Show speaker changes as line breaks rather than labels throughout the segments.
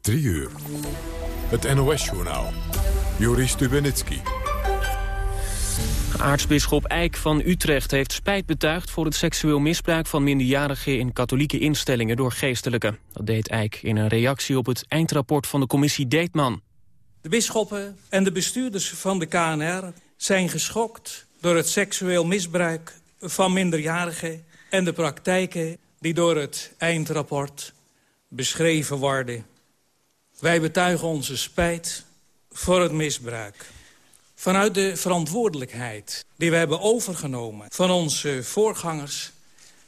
3 uur. Het NOS-journaal. Joris Stubenitski.
Aartsbisschop Eijk van Utrecht heeft spijt betuigd... voor het seksueel misbruik van minderjarigen in katholieke instellingen door geestelijken. Dat deed Eijk in een reactie op het eindrapport van de commissie Deetman.
De bisschoppen en de bestuurders van de KNR zijn geschokt... door het seksueel misbruik van minderjarigen... en de praktijken die door het eindrapport beschreven worden. Wij betuigen onze spijt voor het misbruik. Vanuit de verantwoordelijkheid die we hebben overgenomen van onze voorgangers...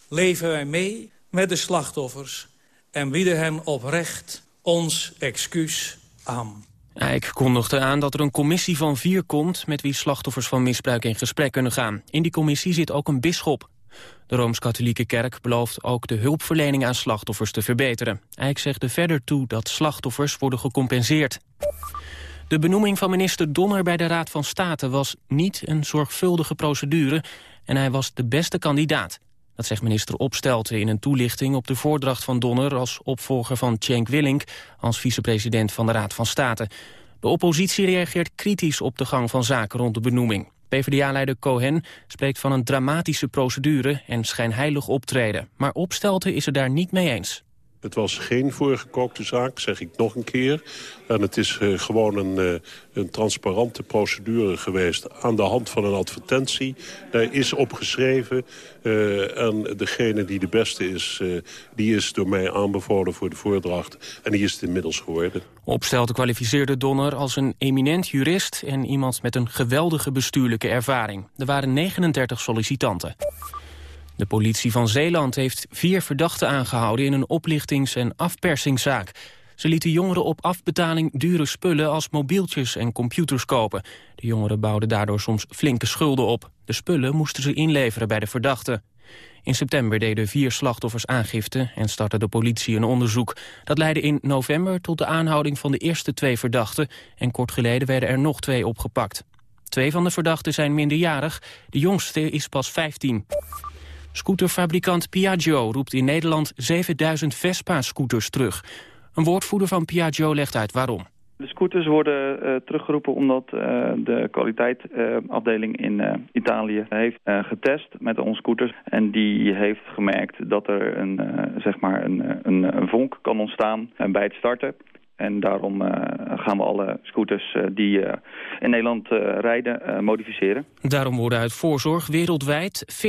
leven wij mee met de slachtoffers en bieden hen oprecht ons excuus aan.
Eijk kondigde aan dat er een commissie van vier komt... met wie slachtoffers van misbruik in gesprek kunnen gaan. In die commissie zit ook een bisschop. De Rooms-Katholieke Kerk belooft ook de hulpverlening aan slachtoffers te verbeteren. Eijk zegt er verder toe dat slachtoffers worden gecompenseerd. De benoeming van minister Donner bij de Raad van State was niet een zorgvuldige procedure en hij was de beste kandidaat. Dat zegt minister Opstelten in een toelichting op de voordracht van Donner als opvolger van Cenk Willink als vicepresident van de Raad van State. De oppositie reageert kritisch op de gang van zaken rond de benoeming. PvdA-leider Cohen spreekt van een dramatische procedure en schijnheilig optreden. Maar Opstelten is het daar niet mee eens.
Het was geen voorgekookte zaak, zeg ik nog een keer. En het is uh, gewoon een, uh, een transparante procedure geweest aan de hand van een advertentie. Daar is opgeschreven uh, en degene die de beste is, die is door mij aanbevolen voor de voordracht. En die is het inmiddels geworden.
Opstelte kwalificeerde Donner als een eminent jurist en iemand met een geweldige bestuurlijke ervaring. Er waren 39 sollicitanten. De politie van Zeeland heeft vier verdachten aangehouden in een oplichtings- en afpersingszaak. Ze lieten jongeren op afbetaling dure spullen als mobieltjes en computers kopen. De jongeren bouwden daardoor soms flinke schulden op. De spullen moesten ze inleveren bij de verdachten. In september deden vier slachtoffers aangifte en startte de politie een onderzoek. Dat leidde in november tot de aanhouding van de eerste twee verdachten... en kort geleden werden er nog twee opgepakt. Twee van de verdachten zijn minderjarig, de jongste is pas 15. Scooterfabrikant Piaggio roept in Nederland 7000 Vespa-scooters terug. Een woordvoerder van Piaggio legt uit waarom.
De scooters worden uh, teruggeroepen omdat uh, de kwaliteitsafdeling uh, in Italië heeft getest met onze scooters. En die heeft gemerkt dat er een, zeg maar een, een, een vonk kan ontstaan bij het starten. En daarom uh, gaan we alle scooters uh, die uh, in Nederland rijden modificeren.
Daarom worden uit voorzorg wereldwijd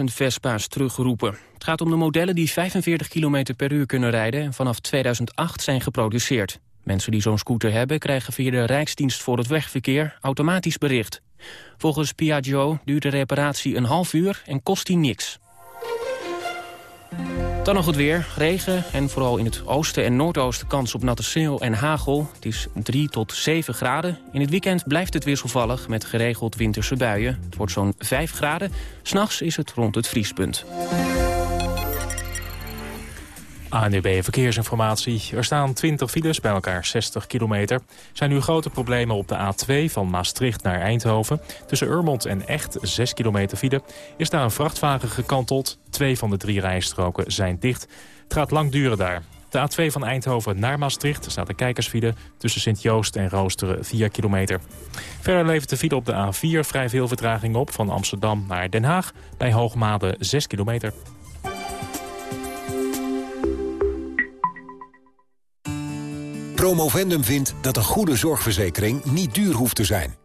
40.000 Vespa's teruggeroepen. Het gaat om de modellen die 45 km per uur kunnen rijden... en vanaf 2008 zijn geproduceerd. Mensen die zo'n scooter hebben krijgen via de Rijksdienst voor het Wegverkeer automatisch bericht. Volgens Piaggio duurt de reparatie een half uur en kost die niks. Dan nog het weer. Regen en vooral in het oosten en noordoosten kans op natte sneeuw en hagel. Het is 3 tot 7 graden. In het weekend blijft het wisselvallig met geregeld winterse buien. Het wordt zo'n 5 graden. S'nachts is het rond het vriespunt.
ANUB Verkeersinformatie. Er staan 20 files, bij elkaar 60 kilometer. Er zijn nu grote problemen op de A2 van Maastricht naar Eindhoven. Tussen Urmond en Echt 6 kilometer file. Is daar een vrachtwagen gekanteld. Twee van de drie rijstroken zijn dicht. Het gaat lang duren daar. De A2 van Eindhoven naar Maastricht staat een kijkersfile... tussen Sint-Joost en Roosteren 4 kilometer. Verder levert de file op de A4 vrij veel vertraging op... van Amsterdam naar Den Haag, bij Hoogmade 6 kilometer.
Promovendum vindt dat een goede zorgverzekering niet duur hoeft te zijn.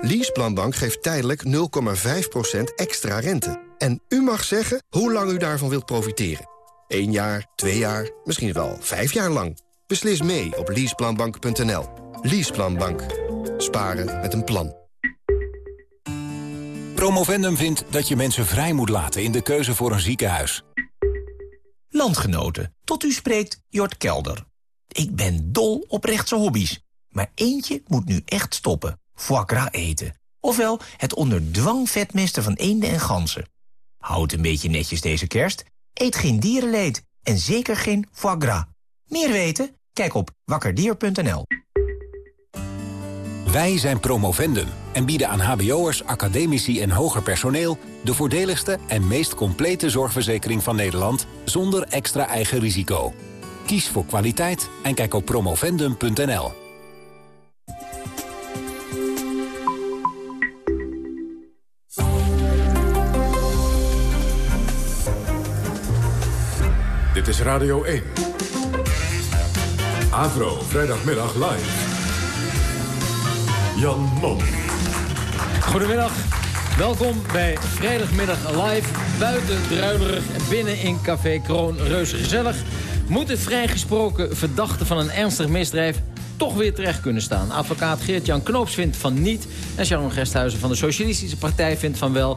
Leaseplanbank geeft tijdelijk 0,5% extra rente. En u mag zeggen hoe lang u daarvan wilt profiteren. 1 jaar, 2 jaar, misschien wel 5 jaar lang. Beslis mee op leaseplanbank.nl. Leaseplanbank. Sparen met een plan.
Promovendum vindt dat je mensen vrij moet laten in de keuze voor een ziekenhuis.
Landgenoten, tot u spreekt Jort Kelder. Ik ben dol op rechtse hobby's. Maar eentje moet nu echt stoppen. Foie gras eten. Ofwel het onder dwang vetmesten van eenden en ganzen. Houd een beetje netjes deze kerst. Eet geen dierenleed. En zeker geen foie gras. Meer weten? Kijk op wakkerdier.nl.
Wij zijn Promovendum en bieden aan hbo'ers, academici en hoger personeel... de voordeligste en meest complete zorgverzekering van Nederland... zonder extra eigen risico. Kies voor kwaliteit en kijk op promovendum.nl.
Dit is Radio 1. Avro, vrijdagmiddag live. Jan Mom.
Goedemiddag. Welkom bij Vrijdagmiddag Live. Buiten druilerig, binnen in Café Kroon. Reuze gezellig. Moet de vrijgesproken verdachte van een ernstig misdrijf toch weer terecht kunnen staan. Advocaat Geert-Jan Knoops vindt van niet. En Sharon Gesthuizen van de Socialistische Partij vindt van wel.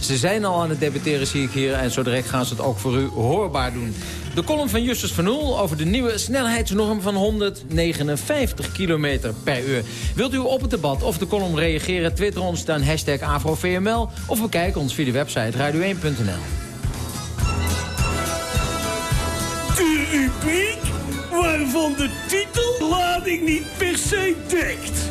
Ze zijn al aan het debatteren, zie ik hier. En zo direct gaan ze het ook voor u hoorbaar doen. De column van Justus van Oel over de nieuwe snelheidsnorm van 159 km per uur. Wilt u op het debat of de column reageren? Twitter ons dan hashtag AfroVML. Of bekijk ons via de website radio1.nl.
rubriek waarvan de titellading niet per se dekt.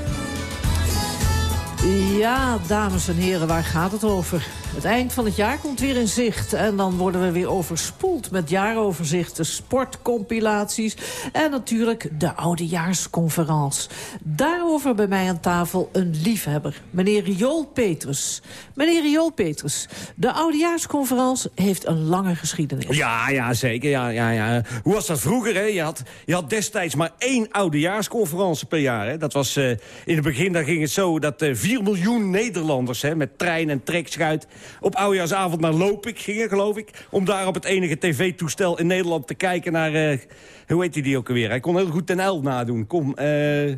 Ja, dames en heren, waar gaat het over? Het eind van het jaar komt weer in zicht. En dan worden we weer overspoeld met jaaroverzichten, sportcompilaties... en natuurlijk de oudejaarsconferentie. Daarover bij mij aan tafel een liefhebber, meneer Riool Petrus. Meneer Riool Petrus, de oudejaarsconferentie heeft een lange geschiedenis.
Ja, ja, zeker. Ja, ja, ja. Hoe was dat vroeger? Hè? Je, had, je had destijds maar één oudejaarsconferentie per jaar. Hè? Dat was, uh, in het begin ging het zo dat uh, 4 miljoen Nederlanders... Hè, met trein en trekschuit op oudejaarsavond naar Lopik gingen, geloof ik... om daar op het enige tv-toestel in Nederland te kijken naar... Uh, hoe heet die ook alweer? Hij kon heel goed ten L nadoen. Kom, uh...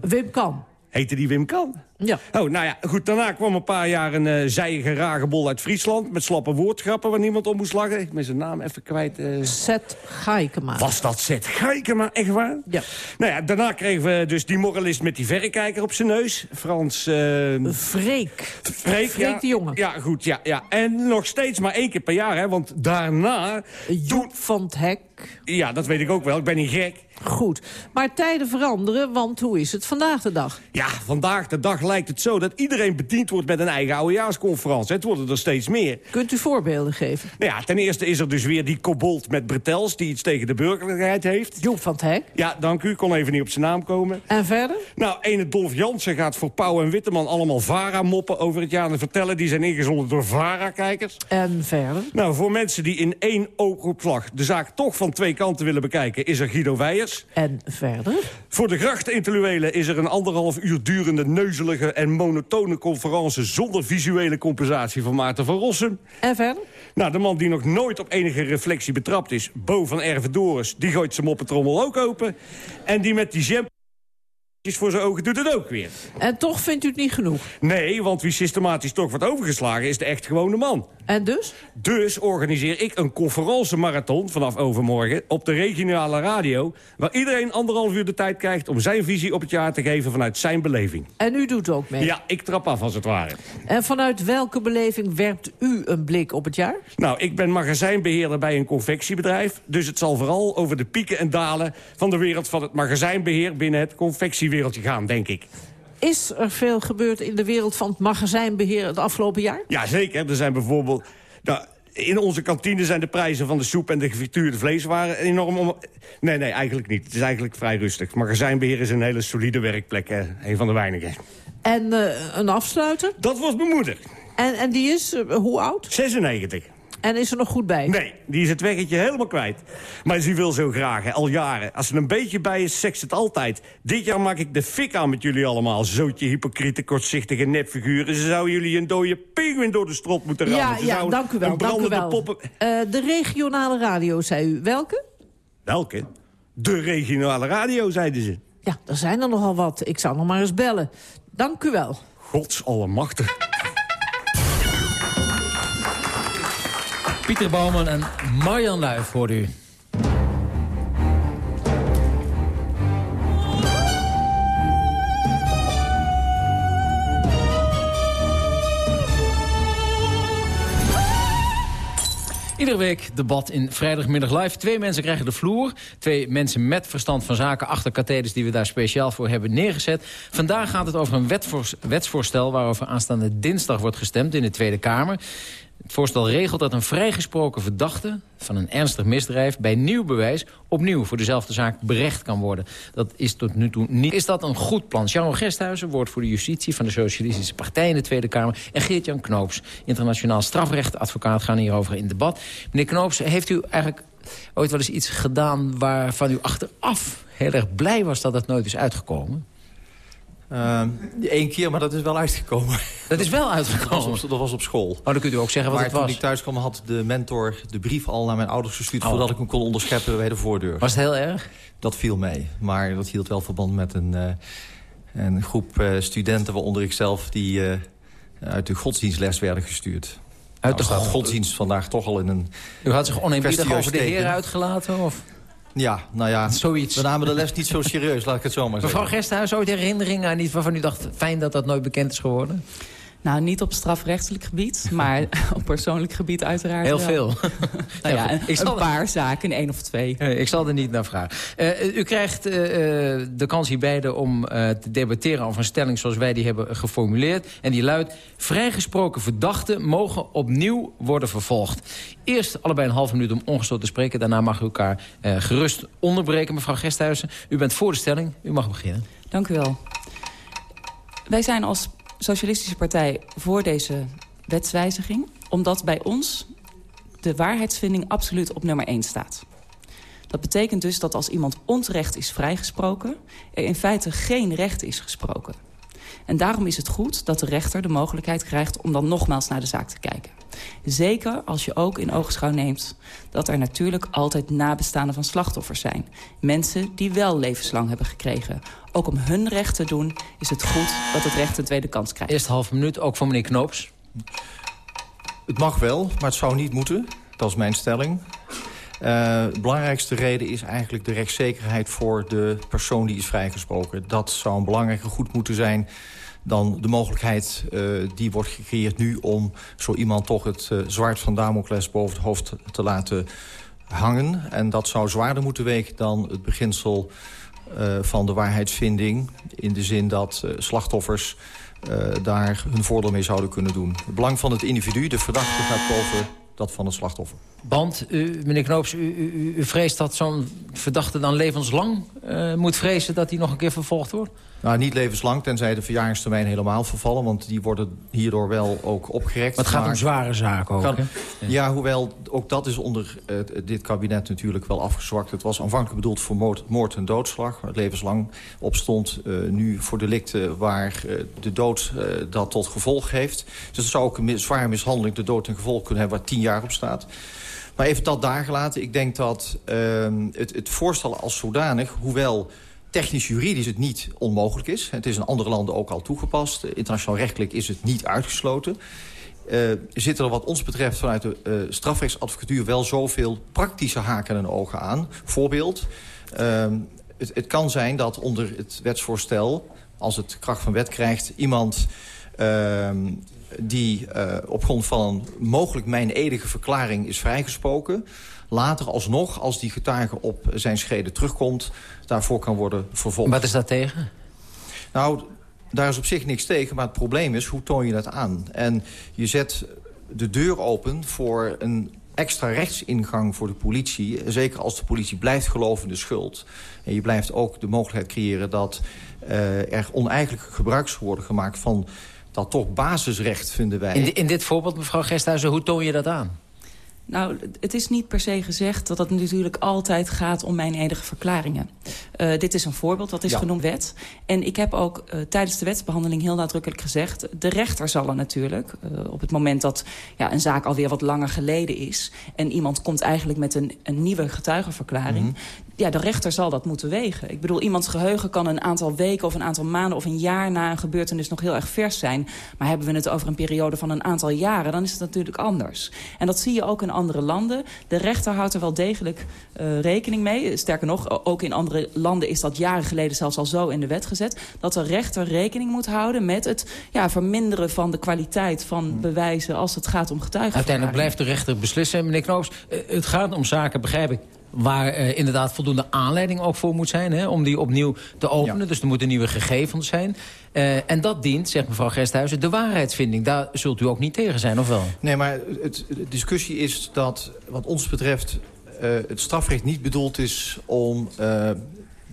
Wim Kan.
Heette die Wim Kan?
Ja.
Oh, nou ja, goed. Daarna kwam een paar jaar een uh, zijige ragebol uit Friesland... met slappe woordgrappen waar niemand om moest lachen. Ik ben zijn naam even kwijt. Uh...
Zet Gaikema.
Was dat Zet Gaikema, echt waar?
Ja.
Nou ja, daarna kregen we dus die moralist met die verrekijker op zijn neus. Frans... Uh...
Freek.
Freek,
Freek
ja.
de jongen.
Ja, goed, ja, ja. En nog steeds maar één keer per jaar, hè. Want daarna...
Joep van het Hek.
Ja, dat weet ik ook wel. Ik ben niet gek.
Goed. Maar tijden veranderen, want hoe is het vandaag de dag?
Ja, vandaag de dag lijkt het zo dat iedereen bediend wordt met een eigen oudejaarsconferentie. Het worden er steeds meer.
Kunt u voorbeelden geven?
Nou ja, ten eerste is er dus weer die kobold met bretels... die iets tegen de burgerlijkheid heeft.
Joep van het Hek.
Ja, dank u. Ik kon even niet op zijn naam komen.
En verder?
Nou, ene Dolf Jansen gaat voor Pauw en Witteman allemaal VARA-moppen over het jaar... en vertellen. Die zijn ingezonden door VARA-kijkers.
En verder?
Nou, voor mensen die in één oogopslag de zaak toch van twee kanten willen bekijken... is er Guido Weijers.
En verder?
Voor de grachtintellectuelen is er een anderhalf uur durende neuzelige en monotone conferentie... zonder visuele compensatie van Maarten van Rossum.
En verder?
Nou, de man die nog nooit op enige reflectie betrapt is... Bo van Ervedoris, die gooit zijn moppetrommel ook open. En die met die jam voor zijn ogen doet het ook weer.
En toch vindt u het niet genoeg?
Nee, want wie systematisch toch wordt overgeslagen is de echt gewone man.
En dus?
Dus organiseer ik een conferentiemarathon vanaf overmorgen op de regionale radio... waar iedereen anderhalf uur de tijd krijgt om zijn visie op het jaar te geven vanuit zijn beleving.
En u doet ook mee?
Ja, ik trap af als het ware.
En vanuit welke beleving werpt u een blik op het jaar?
Nou, ik ben magazijnbeheerder bij een confectiebedrijf... dus het zal vooral over de pieken en dalen van de wereld van het magazijnbeheer... binnen het confectiewereldje gaan, denk ik.
Is er veel gebeurd in de wereld van het magazijnbeheer het afgelopen jaar?
Ja, zeker. Er zijn bijvoorbeeld... Nou, in onze kantine zijn de prijzen van de soep en de gefrituurde vleeswaren enorm om... Nee, nee, eigenlijk niet. Het is eigenlijk vrij rustig. Magazijnbeheer is een hele solide werkplek, hè. een van de weinigen.
En uh, een afsluiter?
Dat was mijn moeder.
En, en die is, uh, hoe oud?
96.
En is er nog goed bij?
Nee, die is het weggetje helemaal kwijt. Maar ze wil zo graag, hè, al jaren. Als er een beetje bij is, seks het altijd. Dit jaar maak ik de fik aan met jullie allemaal. Zootje hypocriete, kortzichtige nepfiguren. Ze zouden jullie een dode pinguïn door de strot moeten rammen.
Ja,
Ze
ja, dank u wel. Dank u wel.
Poppen...
Uh, de regionale radio, zei u. Welke?
Welke? De regionale radio, zeiden ze.
Ja, er zijn er nogal wat. Ik zou nog maar eens bellen. Dank u wel.
Gods allemachtig.
Pieter Bouwman en Marjan Luif hoort u. Iedere week debat in vrijdagmiddag live. Twee mensen krijgen de vloer. Twee mensen met verstand van zaken achter katheders... die we daar speciaal voor hebben neergezet. Vandaag gaat het over een wetsvoorstel... waarover aanstaande dinsdag wordt gestemd in de Tweede Kamer. Het voorstel regelt dat een vrijgesproken verdachte van een ernstig misdrijf... bij nieuw bewijs opnieuw voor dezelfde zaak berecht kan worden. Dat is tot nu toe niet. Is dat een goed plan? Jean Gesthuizen, voor de justitie van de Socialistische Partij in de Tweede Kamer... en Geert-Jan Knoops, internationaal strafrechtadvocaat, gaan hierover in debat. Meneer Knoops, heeft u eigenlijk ooit wel eens iets gedaan... waarvan u achteraf heel erg blij was dat het nooit is uitgekomen?
Eén ehm, keer, maar dat is wel uitgekomen.
Dat is wel uitgekomen?
Dat was op, dat was op school. Oh,
dan kunt u ook zeggen wat
maar
het was.
toen ik thuis kwam had de mentor de brief al naar mijn ouders gestuurd... Oh. voordat ik hem kon onderscheppen bij de voordeur.
Was het heel erg?
Dat viel mee. Maar dat hield wel verband met een, uh, een groep uh, studenten... waaronder ik zelf die uh, uit de godsdienstles werden gestuurd. Uit nou, de staat godsdienst vandaag toch al in een...
U had zich oneerbiedig over de heer uitgelaten? Of?
Ja, nou ja, Zoiets. we namen de les niet zo serieus, laat ik het zo maar
zeggen. Mevrouw Gesthuis, ooit herinneringen aan iets waarvan u dacht... fijn dat dat nooit bekend is geworden?
Nou, niet op strafrechtelijk gebied, maar op persoonlijk gebied uiteraard
Heel veel.
nou ja, een, een paar zaken, één of twee.
Ik zal er niet naar vragen. Uh, u krijgt uh, de kans hier beiden om uh, te debatteren over een stelling zoals wij die hebben geformuleerd. En die luidt, vrijgesproken verdachten mogen opnieuw worden vervolgd. Eerst allebei een half minuut om ongestoord te spreken. Daarna mag u elkaar gerust onderbreken. Mevrouw Gesthuizen, u bent voor de stelling. U mag beginnen.
Dank u wel. Wij zijn als Socialistische Partij voor deze wetswijziging... omdat bij ons de waarheidsvinding absoluut op nummer 1 staat. Dat betekent dus dat als iemand onterecht is vrijgesproken... er in feite geen recht is gesproken. En daarom is het goed dat de rechter de mogelijkheid krijgt... om dan nogmaals naar de zaak te kijken. Zeker als je ook in oogschouw neemt dat er natuurlijk altijd nabestaanden van slachtoffers zijn. Mensen die wel levenslang hebben gekregen. Ook om hun recht te doen is het goed dat het recht een tweede kans krijgt.
Eerst half minuut, ook voor meneer Knoops.
Het mag wel, maar het zou niet moeten. Dat is mijn stelling. De belangrijkste reden is eigenlijk de rechtszekerheid voor de persoon die is vrijgesproken. Dat zou een belangrijke goed moeten zijn dan de mogelijkheid uh, die wordt gecreëerd nu... om zo iemand toch het uh, zwaard van Damocles boven het hoofd te laten hangen. En dat zou zwaarder moeten wegen dan het beginsel van de waarheidsvinding... in de zin dat slachtoffers daar hun voordeel mee zouden kunnen doen. Het belang van het individu, de verdachte, gaat boven dat van het slachtoffer.
Want, u, meneer Knoops, u, u, u vreest dat zo'n verdachte dan levenslang uh, moet vrezen... dat hij nog een keer vervolgd wordt?
Nou, niet levenslang, tenzij de verjaringstermijn helemaal vervallen. Want die worden hierdoor wel ook opgerekt.
Maar het gaat om zware zaken ook,
kan, ja. hoewel ook dat is onder uh, dit kabinet natuurlijk wel afgezwakt. Het was aanvankelijk bedoeld voor moord, moord en doodslag. Het levenslang op stond. Uh, nu voor delicten waar uh, de dood dat tot gevolg heeft. Dus het zou ook een zware mishandeling de dood ten gevolg kunnen hebben... waar tien jaar op staat. Maar even dat daar gelaten. Ik denk dat ehm, het, het voorstel als zodanig, hoewel technisch-juridisch het niet onmogelijk is. Het is in andere landen ook al toegepast. Internationaal rechtelijk is het niet uitgesloten. Uh, zitten er wat ons betreft vanuit de uh, strafrechtsadvocatuur... wel zoveel praktische haken en ogen aan. Voorbeeld, uh, het, het, kan zijn dat onder het wetsvoorstel... als het kracht van wet krijgt, iemand ehm, die uh, op grond van een mogelijk mijn edige verklaring is vrijgesproken later alsnog, als die getuige op zijn schreden terugkomt... daarvoor kan worden vervolgd.
Wat is dat tegen?
Nou, daar is op zich niks tegen, maar het probleem is, hoe toon je dat aan? En je zet de deur open voor een extra rechtsingang voor de politie. Zeker als de politie blijft geloven in de schuld. En je blijft ook de mogelijkheid creëren dat uh, er oneigenlijk gebruik worden gemaakt van dat toch basisrecht, vinden wij.
In, in dit voorbeeld, mevrouw Gesthuizen, hoe toon je dat aan?
Nou, het is niet per se gezegd dat het natuurlijk altijd gaat om mijn enige verklaringen. Uh, dit is een voorbeeld, dat is ja. genoemd wet. En ik heb ook uh, tijdens de wetsbehandeling heel nadrukkelijk gezegd... de rechter zal er natuurlijk, uh, op het moment dat ja, een zaak alweer wat langer geleden is... en iemand komt eigenlijk met een, een nieuwe getuigenverklaring... Mm -hmm ja, de rechter zal dat moeten wegen. Ik bedoel, iemands geheugen kan een aantal weken of een aantal maanden... of een jaar na een gebeurtenis nog heel erg vers zijn. Maar hebben we het over een periode van een aantal jaren... dan is het natuurlijk anders. En dat zie je ook in andere landen. De rechter houdt er wel degelijk uh, rekening mee. Sterker nog, ook in andere landen is dat jaren geleden zelfs al zo in de wet gezet... dat de rechter rekening moet houden met het ja, verminderen van de kwaliteit van bewijzen... als het gaat om getuigen.
Uiteindelijk blijft de rechter beslissen. Meneer Knoops, uh, het gaat om zaken, begrijp ik waar uh, inderdaad voldoende aanleiding ook voor moet zijn... Hè, om die opnieuw te openen. Dus er moeten nieuwe gegevens zijn. Uh, en dat dient, zegt mevrouw Gesthuizen, de waarheidsvinding. Daar zult u ook niet tegen zijn, of wel?
Nee, maar het, de discussie is dat wat ons betreft... Uh, het strafrecht niet bedoeld is om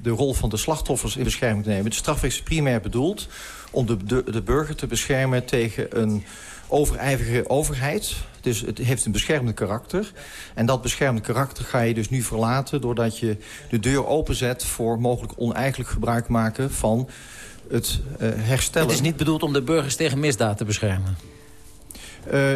de rol van de slachtoffers in bescherming te nemen. Het strafrecht is primair bedoeld om de, de, de burger te beschermen tegen een overijverige overheid. Dus het heeft een beschermend karakter. En dat beschermende karakter ga je dus nu verlaten... doordat je de deur openzet voor mogelijk oneigenlijk gebruik maken van het uh, herstellen.
Het is niet bedoeld om de burgers tegen misdaad te beschermen?
Uh,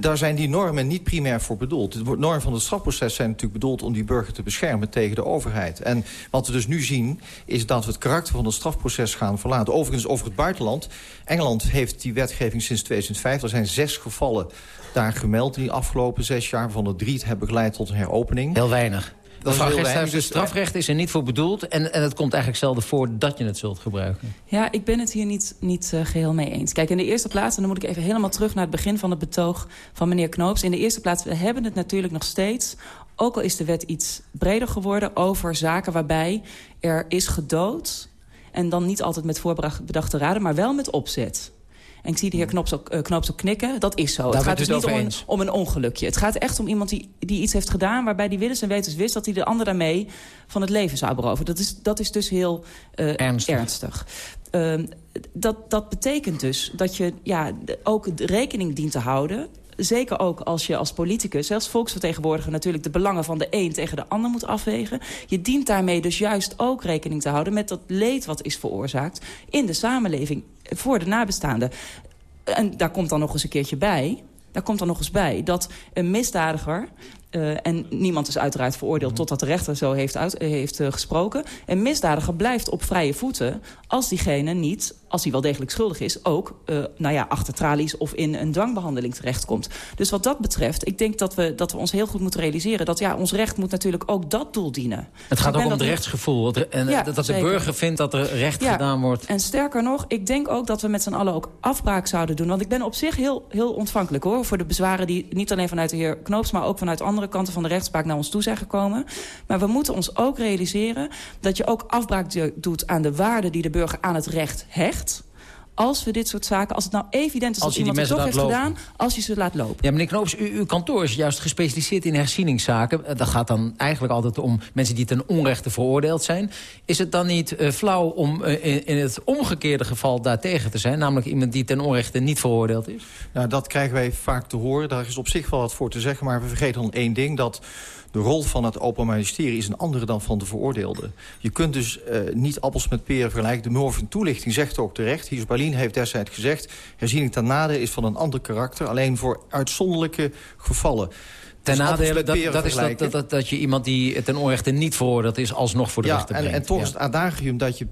daar zijn die normen niet primair voor bedoeld. De normen van het strafproces zijn natuurlijk bedoeld om die burger te beschermen tegen de overheid. En wat we dus nu zien is dat we het karakter van het strafproces gaan verlaten. Overigens over het buitenland. Engeland heeft die wetgeving sinds 2005. Er zijn zes gevallen daar gemeld in die afgelopen zes jaar... waarvan er drie hebben geleid tot een heropening.
Heel weinig. Mevrouw Gesthuis, dus strafrecht is er niet voor bedoeld... En, en het komt eigenlijk zelden voor dat je het zult gebruiken.
Ja, ik ben het hier niet, niet uh, geheel mee eens. Kijk, in de eerste plaats, en dan moet ik even helemaal terug... naar het begin van het betoog van meneer Knoops. In de eerste plaats, we hebben het natuurlijk nog steeds... ook al is de wet iets breder geworden... over zaken waarbij er is gedood... en dan niet altijd met voorbedachte raden, maar wel met opzet. En ik zie de heer Knops ook, uh, Knops ook knikken. Dat is zo.
Daar
het gaat dus
niet
om een, om een, ongelukje. Het gaat echt om iemand die, die iets heeft gedaan... waarbij die willens en wetens wist dat hij de ander daarmee van het leven zou beroven. Dat is, dat is dus heel uh,
ernstig.
ernstig. Uh, dat, dat betekent dus dat je ja, ook rekening dient te houden zeker ook als je als politicus, zelfs volksvertegenwoordiger... natuurlijk de belangen van de een tegen de ander moet afwegen. Je dient daarmee dus juist ook rekening te houden... met dat leed wat is veroorzaakt in de samenleving voor de nabestaanden. En daar komt dan nog eens een keertje bij... Daar komt dan nog eens bij dat een misdadiger uh, en niemand is uiteraard veroordeeld mm totdat de rechter zo heeft, uit, heeft uh, gesproken. Een misdadiger blijft op vrije voeten als diegene niet, als hij wel degelijk schuldig is... ook uh, nou ja, achter tralies of in een dwangbehandeling terechtkomt. Dus wat dat betreft, ik denk dat we, dat we ons heel goed moeten realiseren... dat ja, ons recht moet natuurlijk ook dat doel dienen.
Het gaat ook om het rechtsgevoel. En ja, dat de burger vindt dat er recht
ja,
gedaan wordt.
En sterker nog, ik denk ook dat we met z'n allen ook afbraak zouden doen. Want ik ben op zich heel, heel ontvankelijk hoor, voor de bezwaren... die niet alleen vanuit de heer Knoops, maar ook vanuit andere kanten van de rechtspraak naar ons toe zijn gekomen. Maar we moeten ons ook realiseren dat je ook afbraak doet aan de waarde die de burger aan het recht hecht als we dit soort zaken, als het nou evident is als dat iemand het toch heeft lopen. gedaan, als je ze laat lopen.
Ja, meneer Knoops, u, uw kantoor is juist gespecialiseerd in herzieningszaken. Eh, dat gaat dan eigenlijk altijd om mensen die ten onrechte veroordeeld zijn. Is het dan niet uh, flauw om uh, in, in, het omgekeerde geval daartegen te zijn? Namelijk iemand die ten onrechte niet veroordeeld is?
Nou, dat krijgen wij vaak te horen. Daar is op zich wel wat voor te zeggen. Maar we vergeten dan één ding, dat de rol van het Openbaar Ministerie is een andere dan van de veroordeelde. Je kunt dus uh, niet appels met peren vergelijken. De Noor van Toelichting zegt ook terecht. Hiers Berlin heeft destijds gezegd... herziening ten nade is van een ander karakter... alleen voor uitzonderlijke gevallen.
Ten dus nadele, dat, dat is dat, dat, dat, je iemand die ten onrechte niet veroordeeld is... alsnog voor de
ja,
rechter
en,
brengt.
En toch is het adagium dat je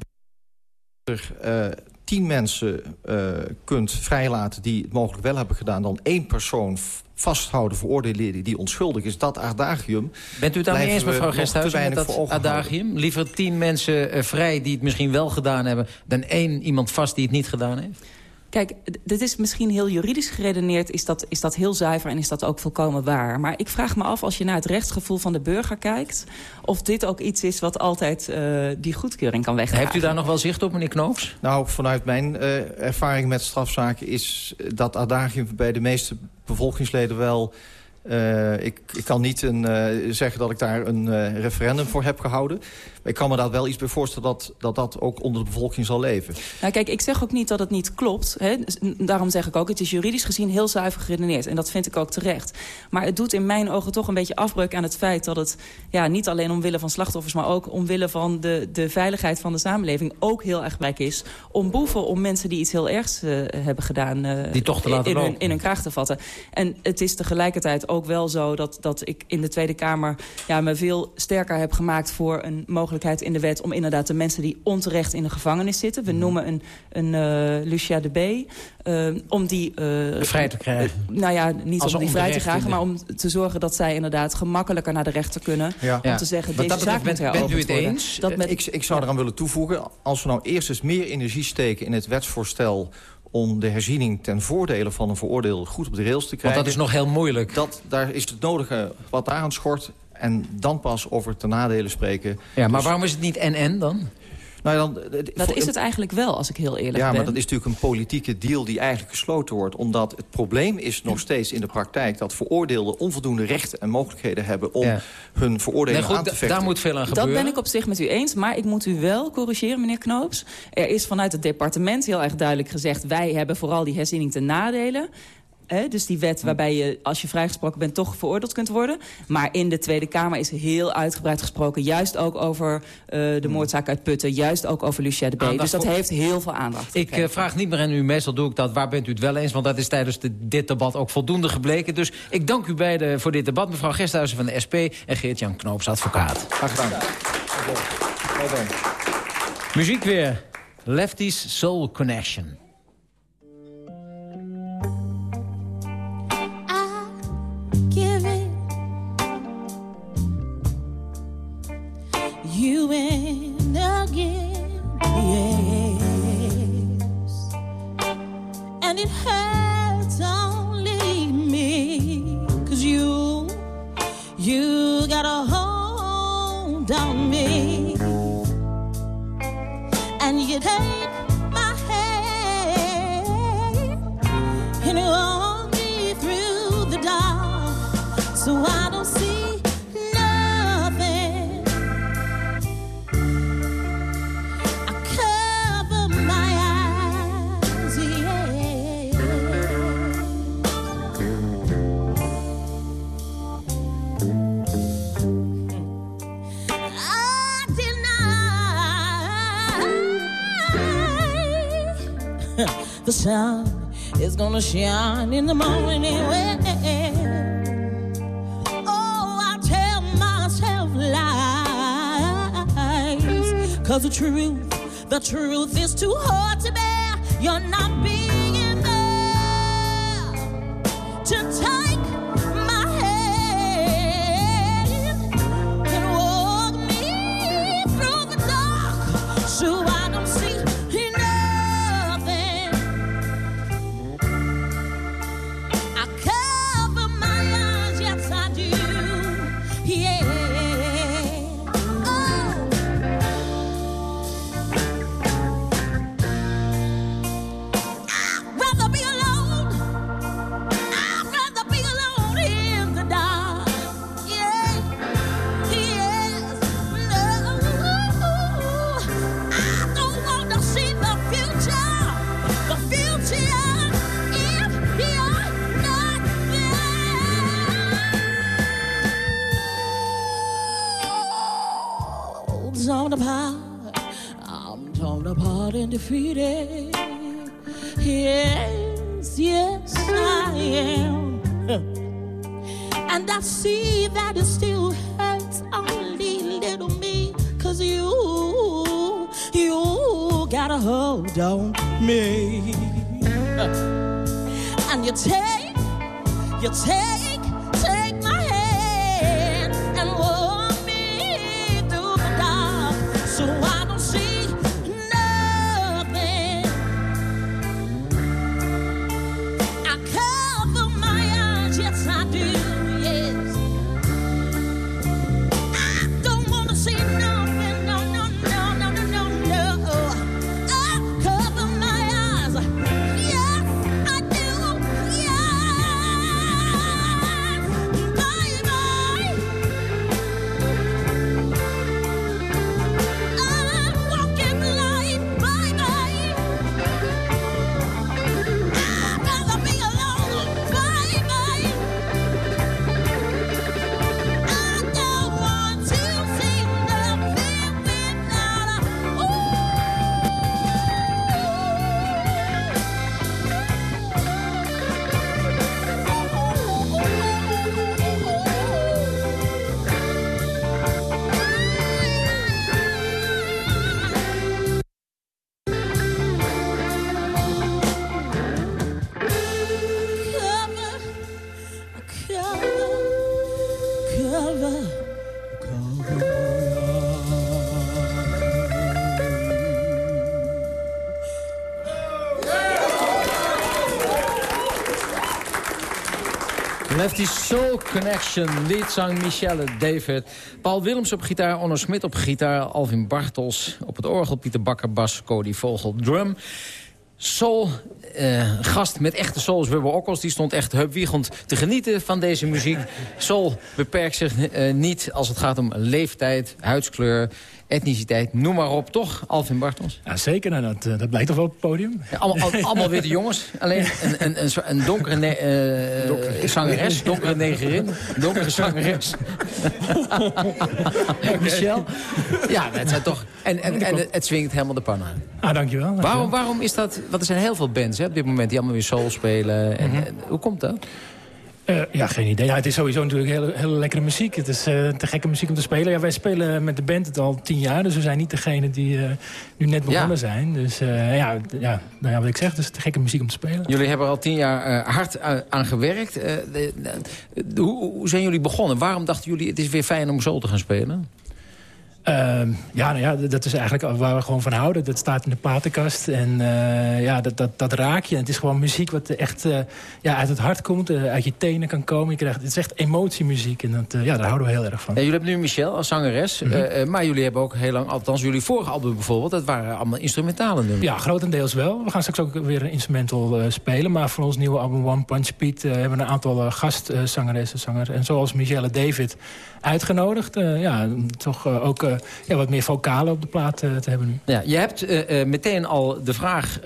uh, tien mensen uh, kunt vrijlaten... die het mogelijk wel hebben gedaan... dan één persoon vasthouden veroordeelde die onschuldig is. Dat adagium...
Bent u het daarmee eens, mevrouw Gesthuizen, met dat adagium? Liever tien mensen uh, vrij die het misschien wel gedaan hebben... dan één iemand vast die het niet gedaan heeft?
Kijk, dit is misschien heel juridisch geredeneerd, is dat, is dat heel zuiver en is dat ook volkomen waar. Maar ik vraag me af, als je naar het rechtsgevoel van de burger kijkt... of dit ook iets is wat altijd uh, die goedkeuring kan wegdragen.
Heeft u daar nog wel zicht op, meneer Knoops?
Nou, vanuit mijn uh, ervaring met strafzaken is dat adagium bij de meeste bevolkingsleden wel Uh, ik, ik, kan niet een, uh, zeggen dat ik daar een uh, referendum voor heb gehouden. Ik kan me daar wel iets bij voorstellen dat, dat dat ook onder de bevolking zal leven.
Nou kijk, ik zeg ook niet dat het niet klopt. Hè. Daarom zeg ik ook, het is juridisch gezien heel zuiver geredeneerd. En dat vind ik ook terecht. Maar het doet in mijn ogen toch een beetje afbreuk aan het feit... dat het ja, niet alleen omwille van slachtoffers... maar ook omwille van de, de veiligheid van de samenleving... ook heel erg belangrijk is om boeven, om mensen die iets heel ergs hebben gedaan...
die toch te laten
in, hun, in hun kraag te vatten. En het is tegelijkertijd ook wel zo dat, dat ik in de Tweede Kamer ja, me veel sterker heb gemaakt voor een mogelijkheid in de wet om inderdaad de mensen die onterecht in de gevangenis zitten. We mhm. noemen een, een uh, Lucia de B. Uh, om die... Uh,
vrij te krijgen.
nou ja, niet om die vrij te krijgen, maar om te zorgen dat zij inderdaad gemakkelijker naar de rechter kunnen. Ja. Om te zeggen, deze zaak
bent, bent u het eens?
Dat met... ik, ik zou eraan willen toevoegen, als we nou eerst eens meer energie steken in het wetsvoorstel om de herziening ten voordele van een veroordeelde goed op de rails te krijgen.
Want dat is nog heel moeilijk.
Dat, daar is het nodige wat aan schort en dan pas over ten nadelen spreken.
Ja, maar
Dus-
waarom is het niet NN dan?
Nou, dan,
Dat
voor-
is het eigenlijk wel, als ik heel eerlijk
ja,
ben.
maar dat is natuurlijk een politieke deal die eigenlijk gesloten wordt. Omdat het probleem is nog steeds in de praktijk... dat veroordeelden onvoldoende rechten en mogelijkheden hebben... om
Ja.
hun veroordeling
Nee,
aan te vechten.
daar moet veel aan
Dat
gebeuren.
ben ik op zich met u eens, maar ik moet u wel corrigeren, meneer Knoops. Er is vanuit het departement heel erg duidelijk gezegd... wij hebben vooral die herziening ten nadelen. Hè, dus die wet waarbij je, als je vrijgesproken bent, toch veroordeeld kunt worden. Maar in de Tweede Kamer is heel uitgebreid gesproken. Juist ook over eh, de moordzaak uit Putten. Juist ook over Lucia de B.
Aandacht
Dus dat heeft heel veel aandacht.
Ik eh, vraag niet meer aan u, meestal doe ik dat. Waar bent u het wel eens? Want dat is tijdens de, dit debat ook voldoende gebleken. Dus ik dank u beiden voor dit debat. Mevrouw Gesthuizen van de SP en Geert-Jan Knoops, advocaat.
Graag gedaan.
Muziek weer. Lefty's Soul Connection.
You in gonna shine in the morning. Oh, I tell myself lies. Cause the truth, the truth is too hard to bear. You're not being defeated. Yes, yes, I am. And I see that it still hurts only little me. Cause you, you got a hold on me. And you take, you take
Lefty Soul Connection, leadzang Michelle David. Paul Willems op gitaar, Onno Smit op gitaar... Alvin Bartels op het orgel, Pieter Bakker, bas, Cody Vogel, drum... Soul, uh, gast met echte souls, Wubber Okkels... die stond echt heupwiegend te genieten van deze muziek. Soul beperkt zich uh, niet als het gaat om leeftijd, huidskleur etniciteit, noem maar op, toch, Alvin Bartels?
Ja, zeker, nou, dat, eh, dat blijkt toch wel op het podium.
Ja, allemaal, allemaal witte jongens, alleen een, een, een, een donkere, ne uh, donkere zangeres, donkere negerin, donkere zangeres. Michel? Ja, het zijn toch... En, en, en het swingt helemaal de pan aan.
Ah, dankjewel. dankjewel.
Waarom, waarom is dat... Want er zijn heel veel bands hè, op dit moment die allemaal weer soul spelen. En, mm -hmm. en hoe komt dat?
Uh, ja, geen idee. Ja, het is sowieso natuurlijk hele, hele lekkere muziek. Het is uh, te gekke muziek om te spelen. Ja, wij spelen met de band het al tien jaar. Dus we zijn niet degene die uh, nu net begonnen ja. zijn. Dus ja, ja nou ja, wat ik zeg, het is te gekke muziek om te spelen.
Jullie hebben er al tien jaar hard aan gewerkt. De, de, hoe, hoe zijn jullie begonnen? Waarom dachten jullie het is weer fijn om zo te gaan spelen?
Uh, ja, nou ja, dat is eigenlijk waar we gewoon van houden. Dat staat in de platenkast. En uh, ja, dat, dat, dat raak je. En het is gewoon muziek wat echt uh, ja, uit het hart komt. Uh, uit je tenen kan komen. Je krijgt, het is echt emotiemuziek. En dat, ja, daar houden we heel erg van.
Jullie hebben nu Michel als zangeres. Mm -hmm. maar jullie hebben ook heel lang, althans jullie vorige album bijvoorbeeld... dat waren allemaal instrumentale nummers.
Ja, grotendeels wel. We gaan straks ook weer een instrumental spelen. Maar voor ons nieuwe album One Punch Beat... hebben we een aantal gastzangeressen, zanger. En zoals Michelle David uitgenodigd. ja, toch ook ja, wat meer vocalen op de plaat uh, te hebben nu.
Ja, je hebt uh, meteen al de vraag,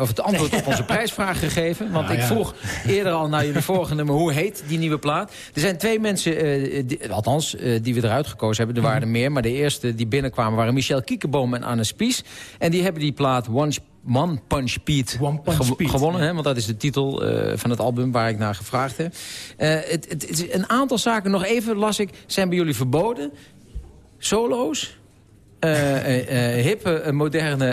of het antwoord op onze prijsvraag gegeven. Want nou, ik vroeg eerder al naar jullie vorige nummer, hoe heet die nieuwe plaat? Er zijn twee mensen, die, althans, die we eruit gekozen hebben. Er waren er meer, maar de eerste die binnenkwamen waren Michel Kiekeboom en Anne Spies. En die hebben die plaat One One Punch Beat,
One Punch
gew
Beat,
gewonnen. Hè? Want dat is de titel uh, van het album waar ik naar gevraagd heb. Uh, het, het, het, een aantal zaken, nog even las ik, zijn bij jullie verboden solo's, uh, uh, uh, hippe, moderne,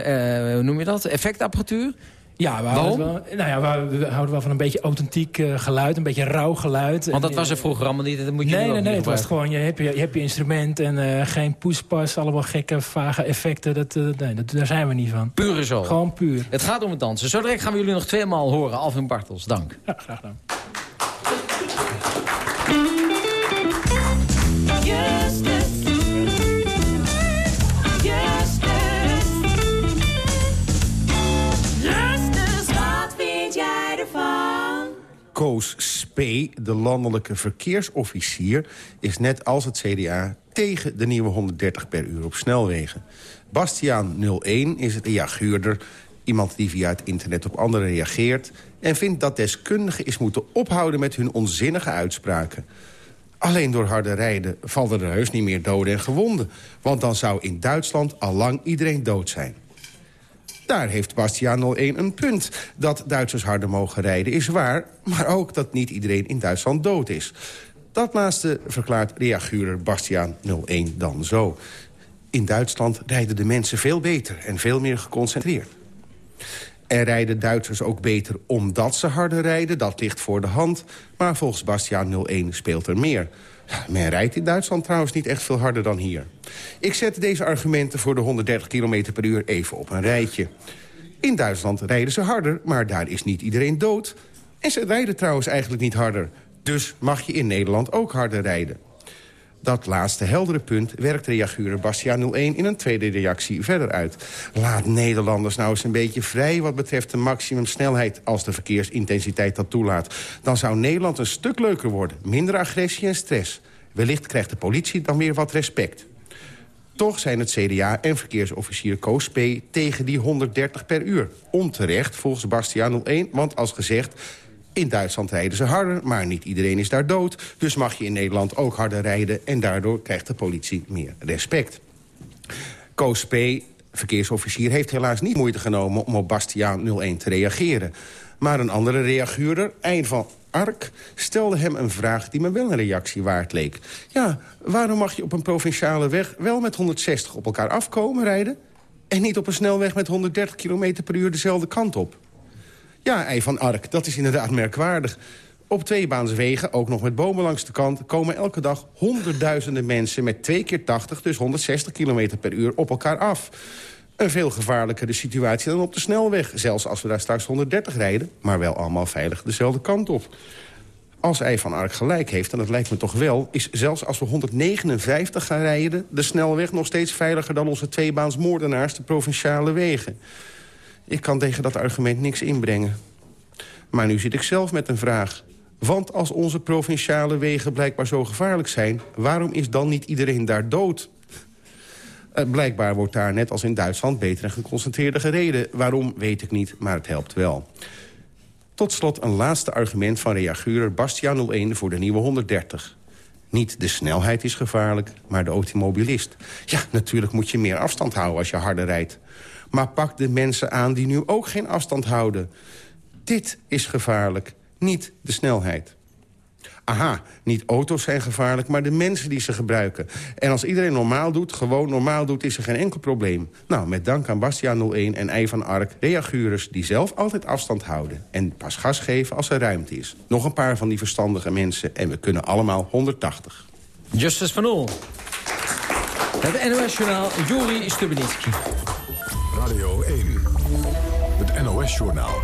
hoe noem je dat, effectapparatuur.
Ja, we houden, wel, nou ja, we houden wel van een beetje authentiek geluid, een beetje rauw geluid.
Want dat en, was er vroeger allemaal niet, dat moet je
Nee, nee, nee,
het
was gewoon, je hebt je, je, hebt je instrument en geen poespas, allemaal gekke, vage effecten. Dat, nee, dat, daar zijn we niet van.
Pure zo.
Gewoon puur.
Het gaat om het dansen. Zo direct gaan we jullie nog tweemaal horen. Alvin Bartels, dank.
Ja, graag gedaan.
Koos Spee, de landelijke verkeersofficier... is net als het CDA tegen de nieuwe 130 per uur op snelwegen. Bastiaan 01 is het reaguurder, iemand die via het internet op anderen reageert... en vindt dat deskundigen is moeten ophouden met hun onzinnige uitspraken. Alleen door harde rijden vallen er heus niet meer doden en gewonden. Want dan zou in Duitsland al lang iedereen dood zijn. Daar heeft Bastiaan 01 een punt. Dat Duitsers harder mogen rijden is waar... maar ook dat niet iedereen in Duitsland dood is. Dat laatste verklaart reaguurder Bastiaan 01 dan zo. In Duitsland rijden de mensen veel beter en veel meer geconcentreerd. En rijden Duitsers ook beter omdat ze harder rijden? Dat ligt voor de hand. Maar volgens Bastiaan 01 speelt er meer. Men rijdt in Duitsland trouwens niet echt veel harder dan hier. Ik zet deze argumenten voor de 130 km per uur even op een rijtje. In Duitsland rijden ze harder, maar daar is niet iedereen dood. En ze rijden trouwens eigenlijk niet harder. Dus mag je in Nederland ook harder rijden. Dat laatste heldere punt werkt reaguurder Bastiaan 01 in een tweede reactie verder uit. Laat Nederlanders nou eens een beetje vrij wat betreft de maximumsnelheid... als de verkeersintensiteit dat toelaat. Dan zou Nederland een stuk leuker worden. Minder agressie en stress. Wellicht krijgt de politie dan weer wat respect. Toch zijn het CDA en verkeersofficier Koos P. tegen die 130 per uur. Onterecht, volgens Bastiaan 01, want als gezegd... In Duitsland rijden ze harder, maar niet iedereen is daar dood. Dus mag je in Nederland ook harder rijden... en daardoor krijgt de politie meer respect. Koos P., verkeersofficier, heeft helaas niet moeite genomen... om op Bastiaan 01 te reageren. Maar een andere reaguurder, Eind van Ark, stelde hem een vraag die me wel een reactie waard leek. Ja, waarom mag je op een provinciale weg wel met 160 op elkaar afkomen rijden... en niet op een snelweg met 130 km per uur dezelfde kant op? Ja, Ei van Ark, dat is inderdaad merkwaardig. Op tweebaanswegen, ook nog met bomen langs de kant... komen elke dag honderdduizenden mensen met 2 keer 80... dus 160 km per uur op elkaar af. Een veel gevaarlijkere situatie dan op de snelweg. Zelfs als we daar straks 130 rijden, maar wel allemaal veilig dezelfde kant op. Als hij van Ark gelijk heeft, en dat lijkt me toch wel... is zelfs als we 159 gaan rijden... de snelweg nog steeds veiliger dan onze tweebaans moordenaars... de provinciale wegen. Ik kan tegen dat argument niks inbrengen. Maar nu zit ik zelf met een vraag. Want als onze provinciale wegen blijkbaar zo gevaarlijk zijn... waarom is dan niet iedereen daar dood? Uh, blijkbaar wordt daar, net als in Duitsland, beter en geconcentreerder gereden. Waarom, weet ik niet, maar het helpt wel. Tot slot een laatste argument van reaguurder Bastiaan 01 voor de nieuwe 130. Niet de snelheid is gevaarlijk, maar de automobilist. Ja, natuurlijk moet je meer afstand houden als je harder rijdt. Maar pak de mensen aan die nu ook geen afstand houden. Dit is gevaarlijk, niet de snelheid. Aha, niet auto's zijn gevaarlijk, maar de mensen die ze gebruiken. En als iedereen normaal doet, gewoon normaal doet, is er geen enkel probleem. Nou, met dank aan Bastiaan 01 en Ei van Ark, reagurers die zelf altijd afstand houden... en pas gas geven als er ruimte is. Nog een paar van die verstandige mensen en we kunnen allemaal 180.
Justus van Oel. Het NOS-journaal Juri Stubenitski.
Radio 1, het NOS-journaal.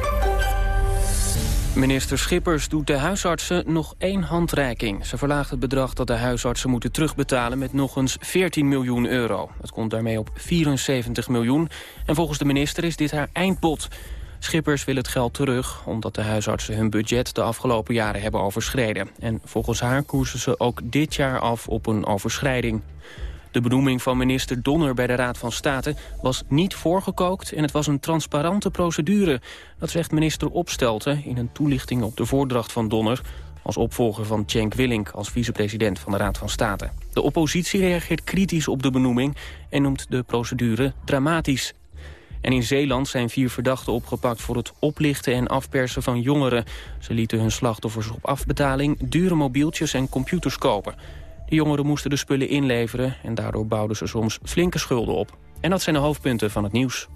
Minister Schippers doet de huisartsen nog één handreiking. Ze verlaagt het bedrag dat de huisartsen moeten terugbetalen met nog eens 14 miljoen euro. Dat komt daarmee op 74 miljoen. En volgens de minister is dit haar eindbod. Schippers wil het geld terug omdat de huisartsen hun budget de afgelopen jaren hebben overschreden. En volgens haar koersen ze ook dit jaar af op een overschrijding. De benoeming van minister Donner bij de Raad van State was niet voorgekookt en het was een transparante procedure. Dat zegt minister Opstelten in een toelichting op de voordracht van Donner als opvolger van Cenk Willink als vicepresident van de Raad van State. De oppositie reageert kritisch op de benoeming en noemt de procedure dramatisch. En in Zeeland zijn vier verdachten opgepakt voor het oplichten en afpersen van jongeren. Ze lieten hun slachtoffers op afbetaling dure mobieltjes en computers kopen. De jongeren moesten de spullen inleveren en daardoor bouwden ze soms flinke schulden op. En dat zijn de hoofdpunten van het nieuws.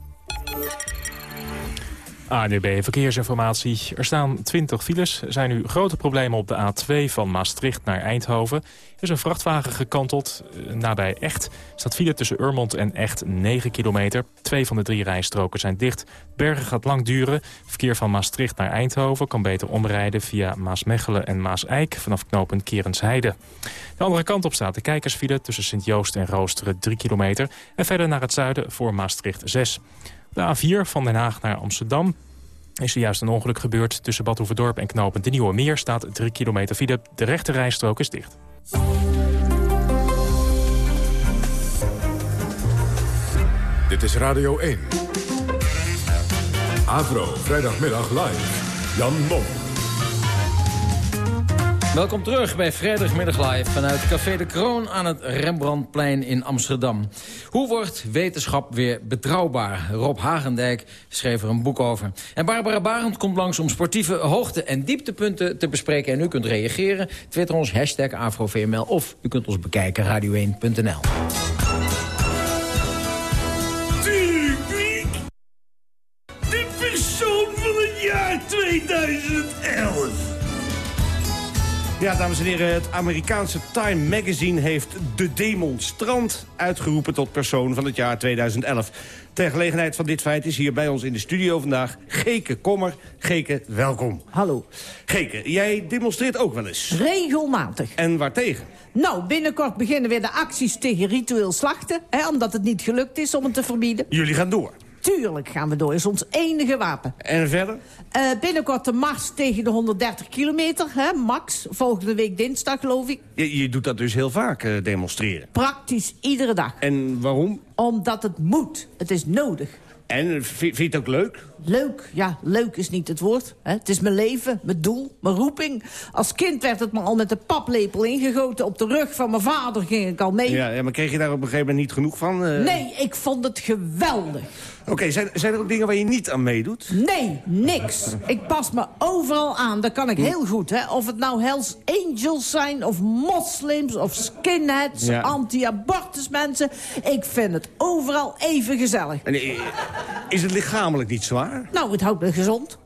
ANUB Verkeersinformatie. Er staan 20 files. Er zijn nu grote problemen op de A2 van Maastricht naar Eindhoven. Er is een vrachtwagen gekanteld. Eh, nabij Echt staat file tussen Urmond en Echt 9 kilometer. Twee van de drie rijstroken zijn dicht. Bergen gaat lang duren. Verkeer van Maastricht naar Eindhoven kan beter omrijden... via Maasmechelen en Maaseik vanaf knooppunt Kerensheide. De andere kant op staat de kijkersfile tussen Sint-Joost en Roosteren 3 kilometer. En verder naar het zuiden voor Maastricht 6. De A4 van Den Haag naar Amsterdam is er juist een ongeluk gebeurd. Tussen Bad Hoeverdorp en Knopend de Nieuwe Meer staat 3 kilometer file. De rechte rijstrook is dicht.
Dit is Radio 1. Avro, vrijdagmiddag live. Jan Mom.
Welkom terug bij Vrijdagmiddag Live vanuit Café de Kroon aan het Rembrandtplein in Amsterdam. Hoe wordt wetenschap weer betrouwbaar? Rob Hagendijk schreef er een boek over. En Barbara Barend komt langs om sportieve hoogte- en dieptepunten te bespreken. En u kunt reageren, twitter ons hashtag AfroVML of u kunt ons bekijken radio1.nl.
De persoon van het jaar 2011.
Ja, dames en heren, het Amerikaanse Time Magazine heeft de demonstrant uitgeroepen tot persoon van het jaar 2011. Ter gelegenheid van dit feit is hier bij ons in de studio vandaag Geke Kommer. Geke, welkom.
Hallo.
Geke, jij demonstreert ook wel eens.
Regelmatig.
En waartegen?
Nou, binnenkort beginnen weer de acties tegen ritueel slachten. Hè, omdat het niet gelukt is om het te verbieden.
Jullie gaan door.
Tuurlijk gaan we door, is ons enige wapen.
En verder?
Uh, binnenkort de mars tegen de 130 kilometer, hè, max. Volgende week dinsdag, geloof ik.
Je, je doet dat dus heel vaak, uh, demonstreren?
Praktisch iedere dag.
En waarom?
Omdat het moet. Het is nodig.
En vind je het ook leuk?
Leuk? Ja, leuk is niet het woord. Hè? Het is mijn leven, mijn doel, mijn roeping. Als kind werd het me al met de paplepel ingegoten. Op de rug van mijn vader ging ik al mee.
Ja, ja maar kreeg je daar op een gegeven moment niet genoeg van? Uh...
Nee, ik vond het geweldig.
Oké, okay, zijn, zijn er ook dingen waar je niet aan meedoet?
Nee, niks. Ik pas me overal aan. Dat kan ik heel goed. Hè? Of het nou Hells Angels zijn, of moslims, of skinheads, ja. anti-abortus mensen. Ik vind het overal even gezellig.
En, is het lichamelijk niet zwaar?
Nou, het houdt me gezond.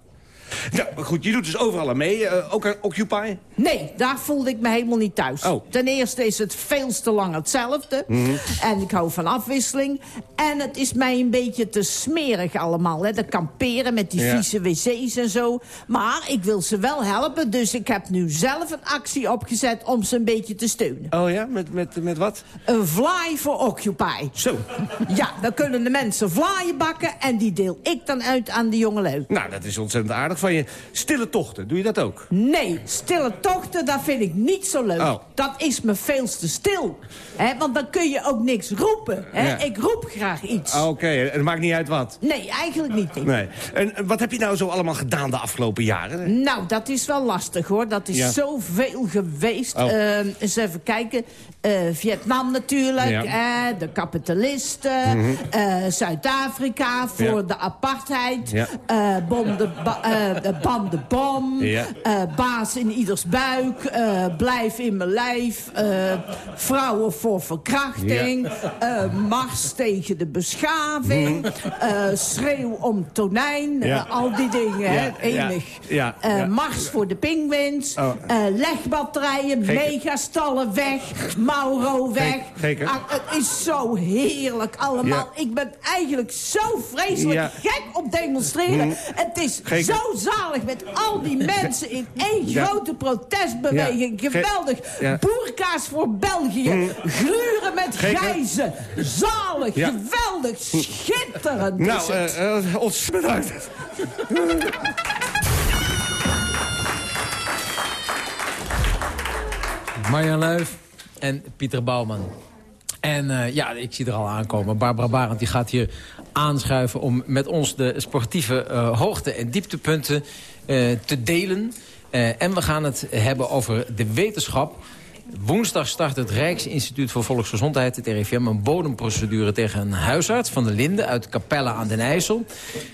Nou, goed, je doet dus overal aan mee. Uh, ook aan Occupy?
Nee, daar voelde ik me helemaal niet thuis.
Oh.
Ten eerste is het veel te lang hetzelfde.
Mhm.
En ik hou van afwisseling. En het is mij een beetje te smerig allemaal. Hè? De kamperen met die
Ja.
vieze wc's en zo. Maar ik wil ze wel helpen. Dus ik heb nu zelf een actie opgezet om ze een beetje te steunen.
Oh ja, met, met, met wat?
Een fly voor Occupy.
Zo.
Ja, dan kunnen de mensen vlaaien bakken... en die deel ik dan uit aan de jongelui.
Nou, dat is ontzettend aardig van je. Stille tochten, doe je dat ook?
Nee, stille tochten, dat vind ik niet zo leuk.
Oh.
Dat is me veel te stil. hè, want dan kun je ook niks roepen. hè.
Ja.
Ik roep graag iets.
Ah, Oké, het maakt niet uit wat.
Nee, eigenlijk niet. nee.
Nee. En wat heb je nou zo allemaal gedaan de afgelopen jaren?
Nou, dat is wel lastig, hoor. Dat is
Ja.
zoveel geweest.
Oh.
Ehm, eens even kijken. Eh, Vietnam natuurlijk,
Ja.
eh, de kapitalisten.
Mhm.
eh, Zuid-Afrika voor
Ja.
de apartheid.
Ja.
eh, bom de ba de bom. Baas in ieders buik. blijf in mijn lijf. vrouwen voor verkrachting. mars tegen de beschaving. eh, schreeuw om tonijn.
Mhm.
Al die dingen, hè. Enig. Mars voor de pinguïns.
Oh.
legbatterijen, megastallen weg. Mauro weg. Ah, het is zo heerlijk allemaal.
Ja.
Ik ben eigenlijk zo vreselijk
Ja.
gek op demonstreren.
Hm.
Het is zo zalig met al die mensen in één
Ja.
grote protestbeweging. Geweldig.
Ja.
Boerka's voor België.
Hm.
Gluren met gijzen. Zalig.
Ja.
Geweldig. Schitterend is
Nou,
het.
eh eh, ontzettend bedankt.
Marjan Luif en Pieter Bouwman. En eh, ja, ik zie er al aankomen. Barbara Barend die gaat hier aanschuiven om met ons de sportieve eh, hoogte- en dieptepunten eh, te delen. En we gaan het hebben over de wetenschap. Woensdag start het Rijksinstituut voor Volksgezondheid, het RIVM... een bodemprocedure tegen een huisarts van de Linde uit Capelle aan den IJssel.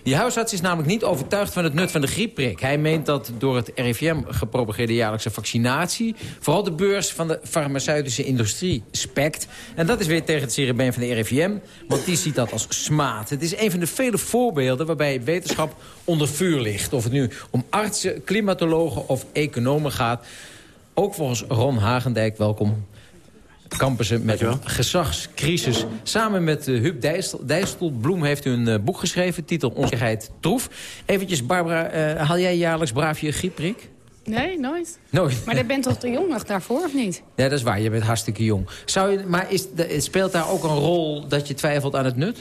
Die huisarts is namelijk niet overtuigd van het nut van de griepprik. Hij meent dat door het RIVM gepropageerde jaarlijkse vaccinatie... vooral de beurs van de farmaceutische industrie spekt. En dat is weer tegen het zere been van de RIVM, want die ziet dat als smaad. Het is een van de vele voorbeelden waarbij wetenschap onder vuur ligt. Of het nu om artsen, klimatologen of economen gaat... Ook volgens Ron Hagendijk, welkom. Kampen ze met een gezagscrisis. Samen met uh, Huub Dijstel, Dijsselbloem heeft u een uh, boek geschreven. Titel Onzekerheid Troef. Eventjes, Barbara, uh, haal jij jaarlijks braaf je griepprik?
Nee, nooit.
Nooit?
Maar je bent toch te jong nog daarvoor, of niet?
Ja, dat is waar. Je bent hartstikke jong. Zou je, maar is, de, speelt daar ook een rol dat je twijfelt aan het nut?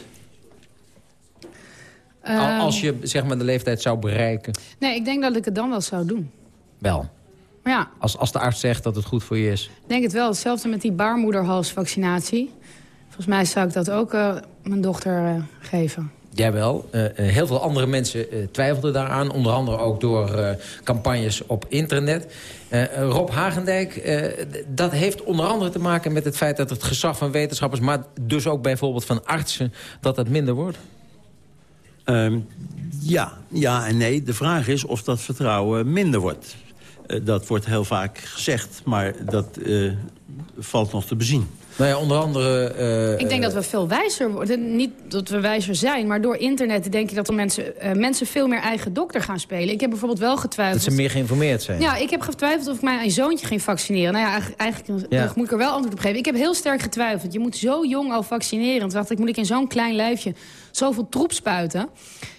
Uh,
Als je zeg maar, de leeftijd zou bereiken.
Nee, ik denk dat ik het dan wel zou doen.
Wel?
Ja.
Als, als de arts zegt dat het goed voor je is.
Ik denk het wel. Hetzelfde met die baarmoederhalsvaccinatie. Volgens mij zou ik dat ook uh, mijn dochter uh, geven.
Jij wel. Uh, heel veel andere mensen twijfelden daaraan. Onder andere ook door campagnes op internet. Rob Hagendijk, dat heeft onder andere te maken met het feit... dat het gezag van wetenschappers, maar dus ook bijvoorbeeld van artsen... dat dat minder wordt.
Um, ja, ja en nee. De vraag is of dat vertrouwen minder wordt. Uh, dat wordt heel vaak gezegd, maar dat uh, valt nog te bezien.
Nou ja, onder andere... Uh,
ik denk dat we veel wijzer worden. Niet dat we wijzer zijn, maar door internet denk ik dat mensen, uh, mensen veel meer eigen dokter gaan spelen. Ik heb bijvoorbeeld wel getwijfeld...
Dat ze meer geïnformeerd zijn.
Ja, ik heb getwijfeld of ik mijn zoontje ging vaccineren. Nou ja, eigenlijk, eigenlijk ja. moet ik er wel antwoord op geven. Ik heb heel sterk getwijfeld. Je moet zo jong al vaccineren. Toen dacht ik, moet ik in zo'n klein lijfje zoveel troep spuiten?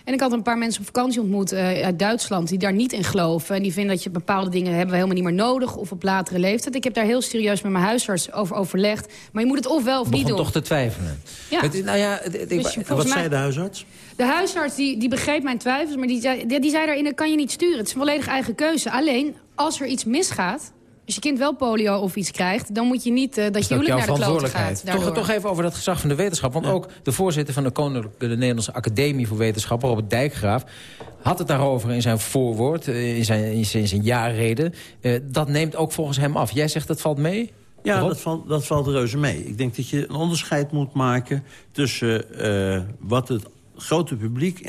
En ik had een paar mensen op vakantie ontmoet uh, uit Duitsland... die daar niet in geloven. En die vinden dat je bepaalde dingen hebben we helemaal niet meer nodig... of op latere leeftijd. Ik heb daar heel serieus met mijn huisarts over overlegd. Maar je moet het of wel of niet doen.
toch te twijfelen?
Ja.
Het, nou ja, het, het,
Dus
wat mij... zei de huisarts?
De huisarts die, die begreep mijn twijfels, maar die zei, die, die zei daarin... dat kan je niet sturen, het is een volledig eigen keuze. Alleen, als er iets misgaat... Als je kind wel polio of iets krijgt, dan moet je niet uh, dat, je huwelijk naar de kloten gaat.
Toch, toch even over dat gezag van de wetenschap. Want ja. ook de voorzitter van de Koninklijke Nederlandse Academie voor Wetenschappen, Robert Dijkgraaf, had het daarover in zijn voorwoord, in zijn, in zijn, in zijn jaarreden. Uh, dat neemt ook volgens hem af. Jij zegt dat valt mee?
Ja, dat valt, dat valt reuze mee. Ik denk dat je een onderscheid moet maken tussen uh, wat het grote publiek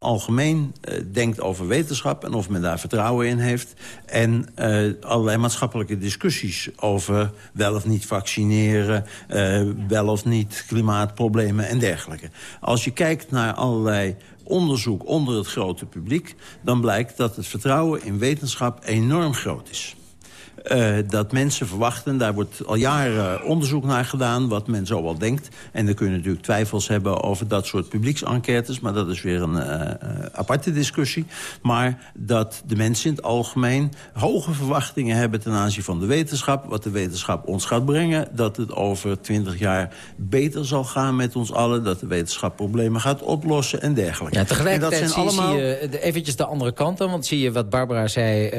algemeen uh, denkt over wetenschap... en of men daar vertrouwen in heeft. En uh, allerlei maatschappelijke discussies over wel of niet vaccineren... Uh, wel of niet klimaatproblemen en dergelijke. Als je kijkt naar allerlei onderzoek onder het grote publiek... dan blijkt dat het vertrouwen in wetenschap enorm groot is. Uh, dat mensen verwachten, daar wordt al jaren onderzoek naar gedaan... wat men zo wel denkt. En dan kun je natuurlijk twijfels hebben over dat soort publieksenquêtes... maar dat is weer een uh, aparte discussie. Maar dat de mensen in het algemeen hoge verwachtingen hebben... ten aanzien van de wetenschap, wat de wetenschap ons gaat brengen... dat het over twintig jaar beter zal gaan met ons allen... dat de wetenschap problemen gaat oplossen en dergelijke.
Ja, tegelijkertijd dat zijn zie, allemaal... zie je eventjes de andere kant dan. Want zie je wat Barbara zei,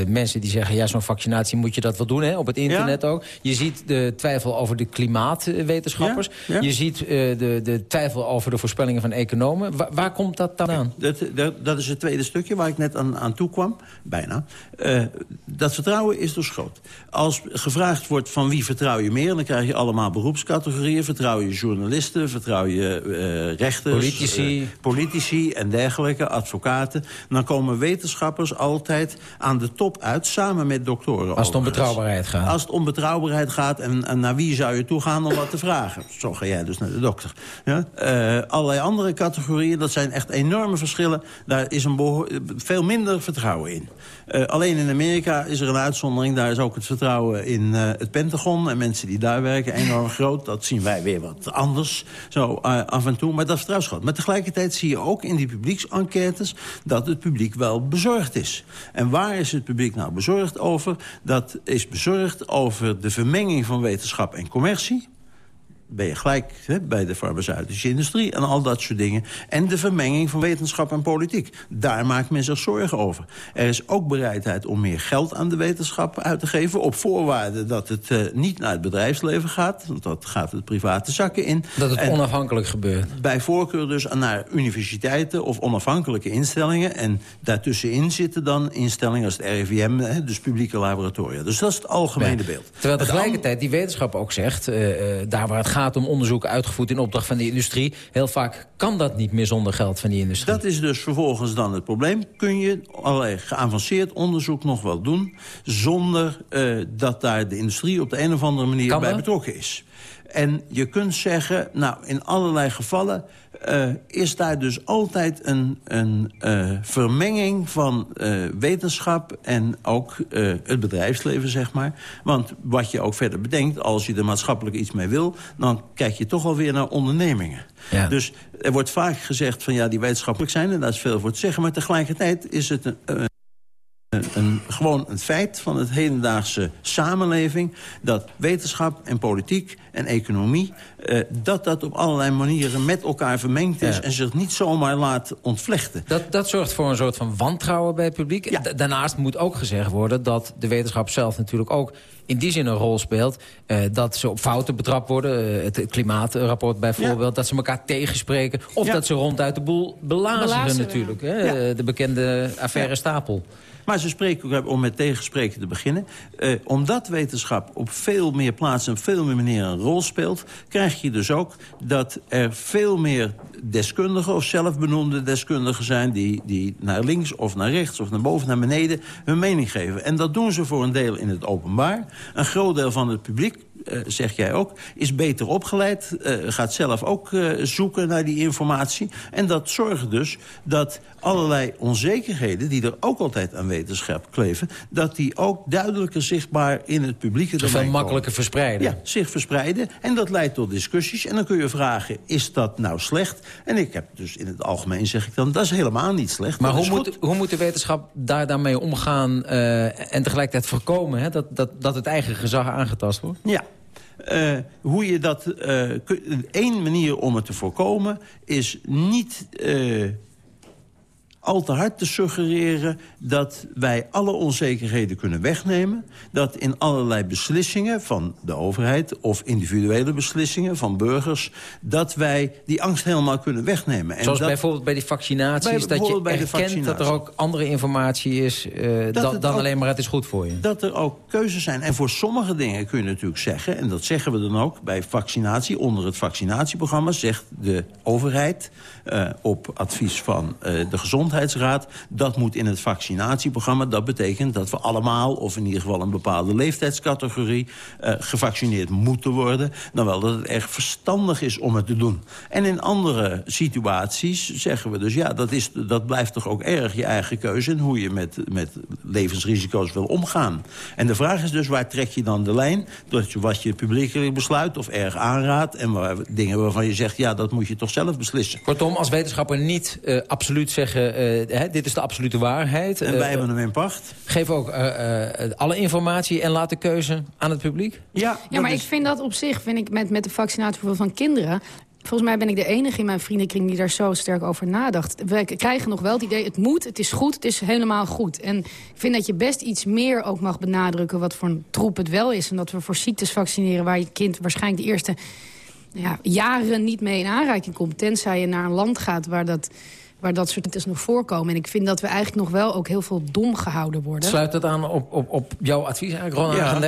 uh, mensen die zeggen... ja, zo'n vaccinatie moet je dat wel doen, hè? op het internet ook. Je ziet de twijfel over de klimaatwetenschappers. Je ziet uh, de, de twijfel over de voorspellingen van economen. waar komt dat dan aan?
Dat, dat, dat, is het tweede stukje waar ik net aan, aan toe kwam. Bijna. Uh, dat vertrouwen is dus groot. Als gevraagd wordt van wie vertrouw je meer... dan krijg je allemaal beroepscategorieën. Vertrouw je journalisten, vertrouw je uh, rechters...
Politici.
politici en dergelijke, advocaten. Dan komen wetenschappers altijd aan de top uit... samen met doktoren
als het om betrouwbaarheid gaat.
Als het om betrouwbaarheid gaat en, en, naar wie zou je toe gaan om wat te vragen? Zo ga jij dus naar de dokter. Ja? Uh, allerlei andere categorieën, dat zijn echt enorme verschillen. Daar is een veel minder vertrouwen in. Uh, alleen in Amerika is er een uitzondering. Daar is ook het vertrouwen in uh, het Pentagon en mensen die daar werken enorm groot. Dat zien wij weer wat anders, zo af en toe. Maar dat vertrouwen is groot. Maar tegelijkertijd zie je ook in die publieksenquêtes dat het publiek wel bezorgd is. En waar is het publiek nou bezorgd over? dat is bezorgd over de vermenging van wetenschap en commercie ben je gelijk hè, bij de farmaceutische industrie en al dat soort dingen. En de vermenging van wetenschap en politiek. Daar maakt men zich zorgen over. Er is ook bereidheid om meer geld aan de wetenschap uit te geven... op voorwaarde dat het uh, niet naar het bedrijfsleven gaat. Want dat gaat het private zakken in.
Dat het en onafhankelijk gebeurt.
Bij voorkeur dus naar universiteiten of onafhankelijke instellingen. En daartussenin zitten dan instellingen als het RIVM, hè, dus publieke laboratoria. Dus dat is het algemene ja. beeld.
Terwijl tegelijkertijd die wetenschap ook zegt... Uh, uh, daar waar het gaat om onderzoek uitgevoerd in opdracht van de industrie. Heel vaak kan dat niet meer zonder geld van die industrie.
Dat is dus vervolgens dan het probleem. Kun je allerlei geavanceerd onderzoek nog wel doen... zonder uh, dat daar de industrie op de een of andere manier kan bij dat? betrokken is. En je kunt zeggen, nou, in allerlei gevallen... Uh, is daar dus altijd een, een uh, vermenging van uh, wetenschap... en ook het bedrijfsleven, zeg maar. Want wat je ook verder bedenkt, als je er maatschappelijk iets mee wil... dan kijk je toch alweer naar ondernemingen. Ja. Dus er wordt vaak gezegd van ja, die wetenschappelijk zijn... en daar is veel voor te zeggen, maar tegelijkertijd is het... een een, gewoon een feit van het hedendaagse samenleving... dat wetenschap en politiek en economie... Uh, dat dat op allerlei manieren met elkaar vermengd is... Ja. en zich niet zomaar laat ontvlechten.
Dat, dat zorgt voor een soort van wantrouwen bij het publiek. Ja. Daarnaast moet ook gezegd worden dat de wetenschap zelf natuurlijk ook in die zin een rol speelt. Uh, dat ze op fouten betrapt worden. Uh, het klimaatrapport bijvoorbeeld. Ja. Dat ze elkaar tegenspreken. Of ja. dat ze ronduit de boel belazeren, belazeren. natuurlijk. Hè? De bekende affaire Stapel.
Maar ze spreken ook om met tegenspreken te beginnen. Uh, omdat wetenschap op veel meer plaatsen en veel meer manieren een rol speelt... krijg je dus ook dat er veel meer deskundigen of zelfbenoemde deskundigen zijn... Die, die naar links of naar rechts of naar boven naar beneden hun mening geven. En dat doen ze voor een deel in het openbaar. Een groot deel van het publiek uh, zeg jij ook, is beter opgeleid. Uh, gaat zelf ook uh, zoeken naar die informatie. En dat zorgt dus dat allerlei onzekerheden... die er ook altijd aan wetenschap kleven... dat die ook duidelijker zichtbaar in het publieke
domein Veel makkelijker verspreiden.
Ja, zich verspreiden. En dat leidt tot discussies. En dan kun je vragen, is dat nou slecht? En ik heb dus in het algemeen zeg ik dan, dat is helemaal niet slecht.
Maar hoe moet, hoe moet de wetenschap daar dan mee omgaan... en tegelijkertijd voorkomen hè, dat, dat, dat het eigen gezag aangetast wordt?
Ja, Uh, hoe je dat... Uh, één manier om het te voorkomen is niet... Al te hard te suggereren dat wij alle onzekerheden kunnen wegnemen. Dat in allerlei beslissingen van de overheid of individuele beslissingen van burgers... dat wij die angst helemaal kunnen wegnemen.
En Zoals dat, bijvoorbeeld bij die vaccinaties, bij, dat je bij erkent dat er ook andere informatie is... Uh, dan, dan ook, alleen maar het is goed voor je.
Dat er ook keuzes zijn. En voor sommige dingen kun je natuurlijk zeggen... en dat zeggen we dan ook bij vaccinatie, onder het vaccinatieprogramma... zegt de overheid uh, op advies van uh, de gezondheid Dat moet in het vaccinatieprogramma. Dat betekent dat we allemaal, of in ieder geval een bepaalde leeftijdscategorie... Uh, gevaccineerd moeten worden. Dan wel dat het erg verstandig is om het te doen. En in andere situaties zeggen we dus... ja, dat, is, dat blijft toch ook erg je eigen keuze... en hoe je met, met levensrisico's wil omgaan. En de vraag is dus, waar trek je dan de lijn? Dat je, wat je publiekelijk besluit of erg aanraadt... en waar, dingen waarvan je zegt, ja, dat moet je toch zelf beslissen.
Kortom, als wetenschapper niet uh, absoluut zeggen... Uh, hè, dit is de absolute waarheid.
En wij hebben hem in pacht.
Geef ook alle informatie en laat de keuze aan het publiek?
Ja,
ja maar ik vind dat op zich, vind ik met, met de vaccinatie van kinderen... Volgens mij ben ik de enige in mijn vriendenkring die daar zo sterk over nadacht. We krijgen nog wel het idee, het moet, het is goed, het is helemaal goed. En ik vind dat je best iets meer ook mag benadrukken wat voor een troep het wel is. En dat we voor ziektes vaccineren waar je kind waarschijnlijk de eerste ja, jaren niet mee in aanraking komt. Tenzij je naar een land gaat waar dat waar dat soort ziektes nog voorkomen. En ik vind dat we eigenlijk nog wel ook heel veel dom gehouden worden.
Sluit dat aan op, op, op jouw advies eigenlijk, Ron
ja.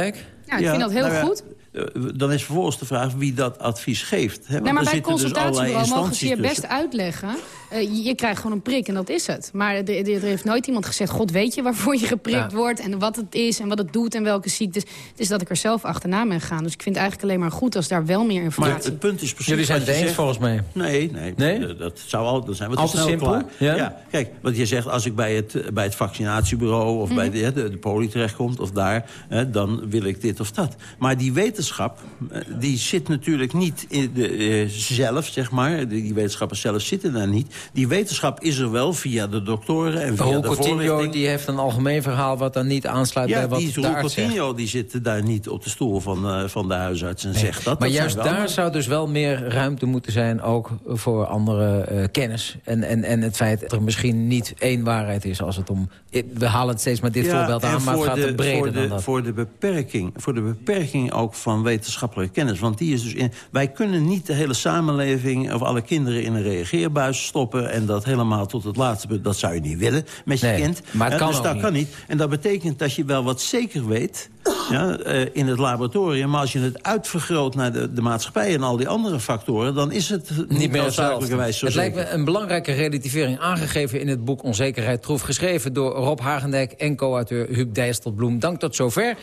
Ja, ik vind dat heel nou goed.
Eh, dan is vervolgens de vraag wie dat advies geeft. Hè?
Want nee, maar bij dus consultatiebureau dus mogen ze je best uitleggen... Uh, je, krijgt gewoon een prik en dat is het. Maar er, er, heeft nooit iemand gezegd... God, weet je waarvoor je geprikt wordt en wat het is... en wat het doet en welke ziektes. Het is dat ik er zelf achterna ben gegaan. Dus ik vind het eigenlijk alleen maar goed als daar wel meer informatie...
Maar het punt is precies
Jullie zijn het eens volgens mij.
Nee, nee, nee? Dat zou al, dan zijn we te snel simpel? klaar. Ja? ja? kijk, wat je zegt, als ik bij het, bij het vaccinatiebureau... of bij mhm. de, de, poli terechtkomt of daar... Hè, dan wil ik dit of dat. Maar die wetenschap eh, die zit natuurlijk niet in de, uh, zelf, zeg maar. Die wetenschappers zelf zitten daar niet. Die wetenschap is er wel via de doktoren en via de
Coutinho die heeft een algemeen verhaal wat dan niet aansluit bij wat
die,
de
arts Coutinho die zit daar niet op de stoel van, uh, van de huisarts en zegt dat.
Maar
dat
juist daar zou dus wel meer ruimte moeten zijn... ook voor andere uh, kennis. En, en, en het feit dat er misschien niet één waarheid is als het om... We halen het steeds maar dit
ja,
voorbeeld aan, maar het gaat
de,
er breder
voor de,
dan dat.
Voor de, beperking, voor de beperking ook van wetenschappelijke kennis. Want die is dus in, wij kunnen niet de hele samenleving... of alle kinderen in een reageerbuis stoppen... en dat helemaal tot het laatste... dat zou je niet willen met je
nee,
kind.
Maar het kan
dus dat
niet.
kan niet. En dat betekent dat je wel wat zeker weet... Ja, uh, in het laboratorium. Maar als je het uitvergroot naar de, de maatschappij en al die andere factoren... dan is het niet, meer noodzakelijkerwijs zo
Het
zeker.
lijkt me een belangrijke relativering aangegeven in het boek Onzekerheid Troef. Geschreven door Rob Hagendijk en co-auteur Huub Dijsselbloem. Dank tot zover.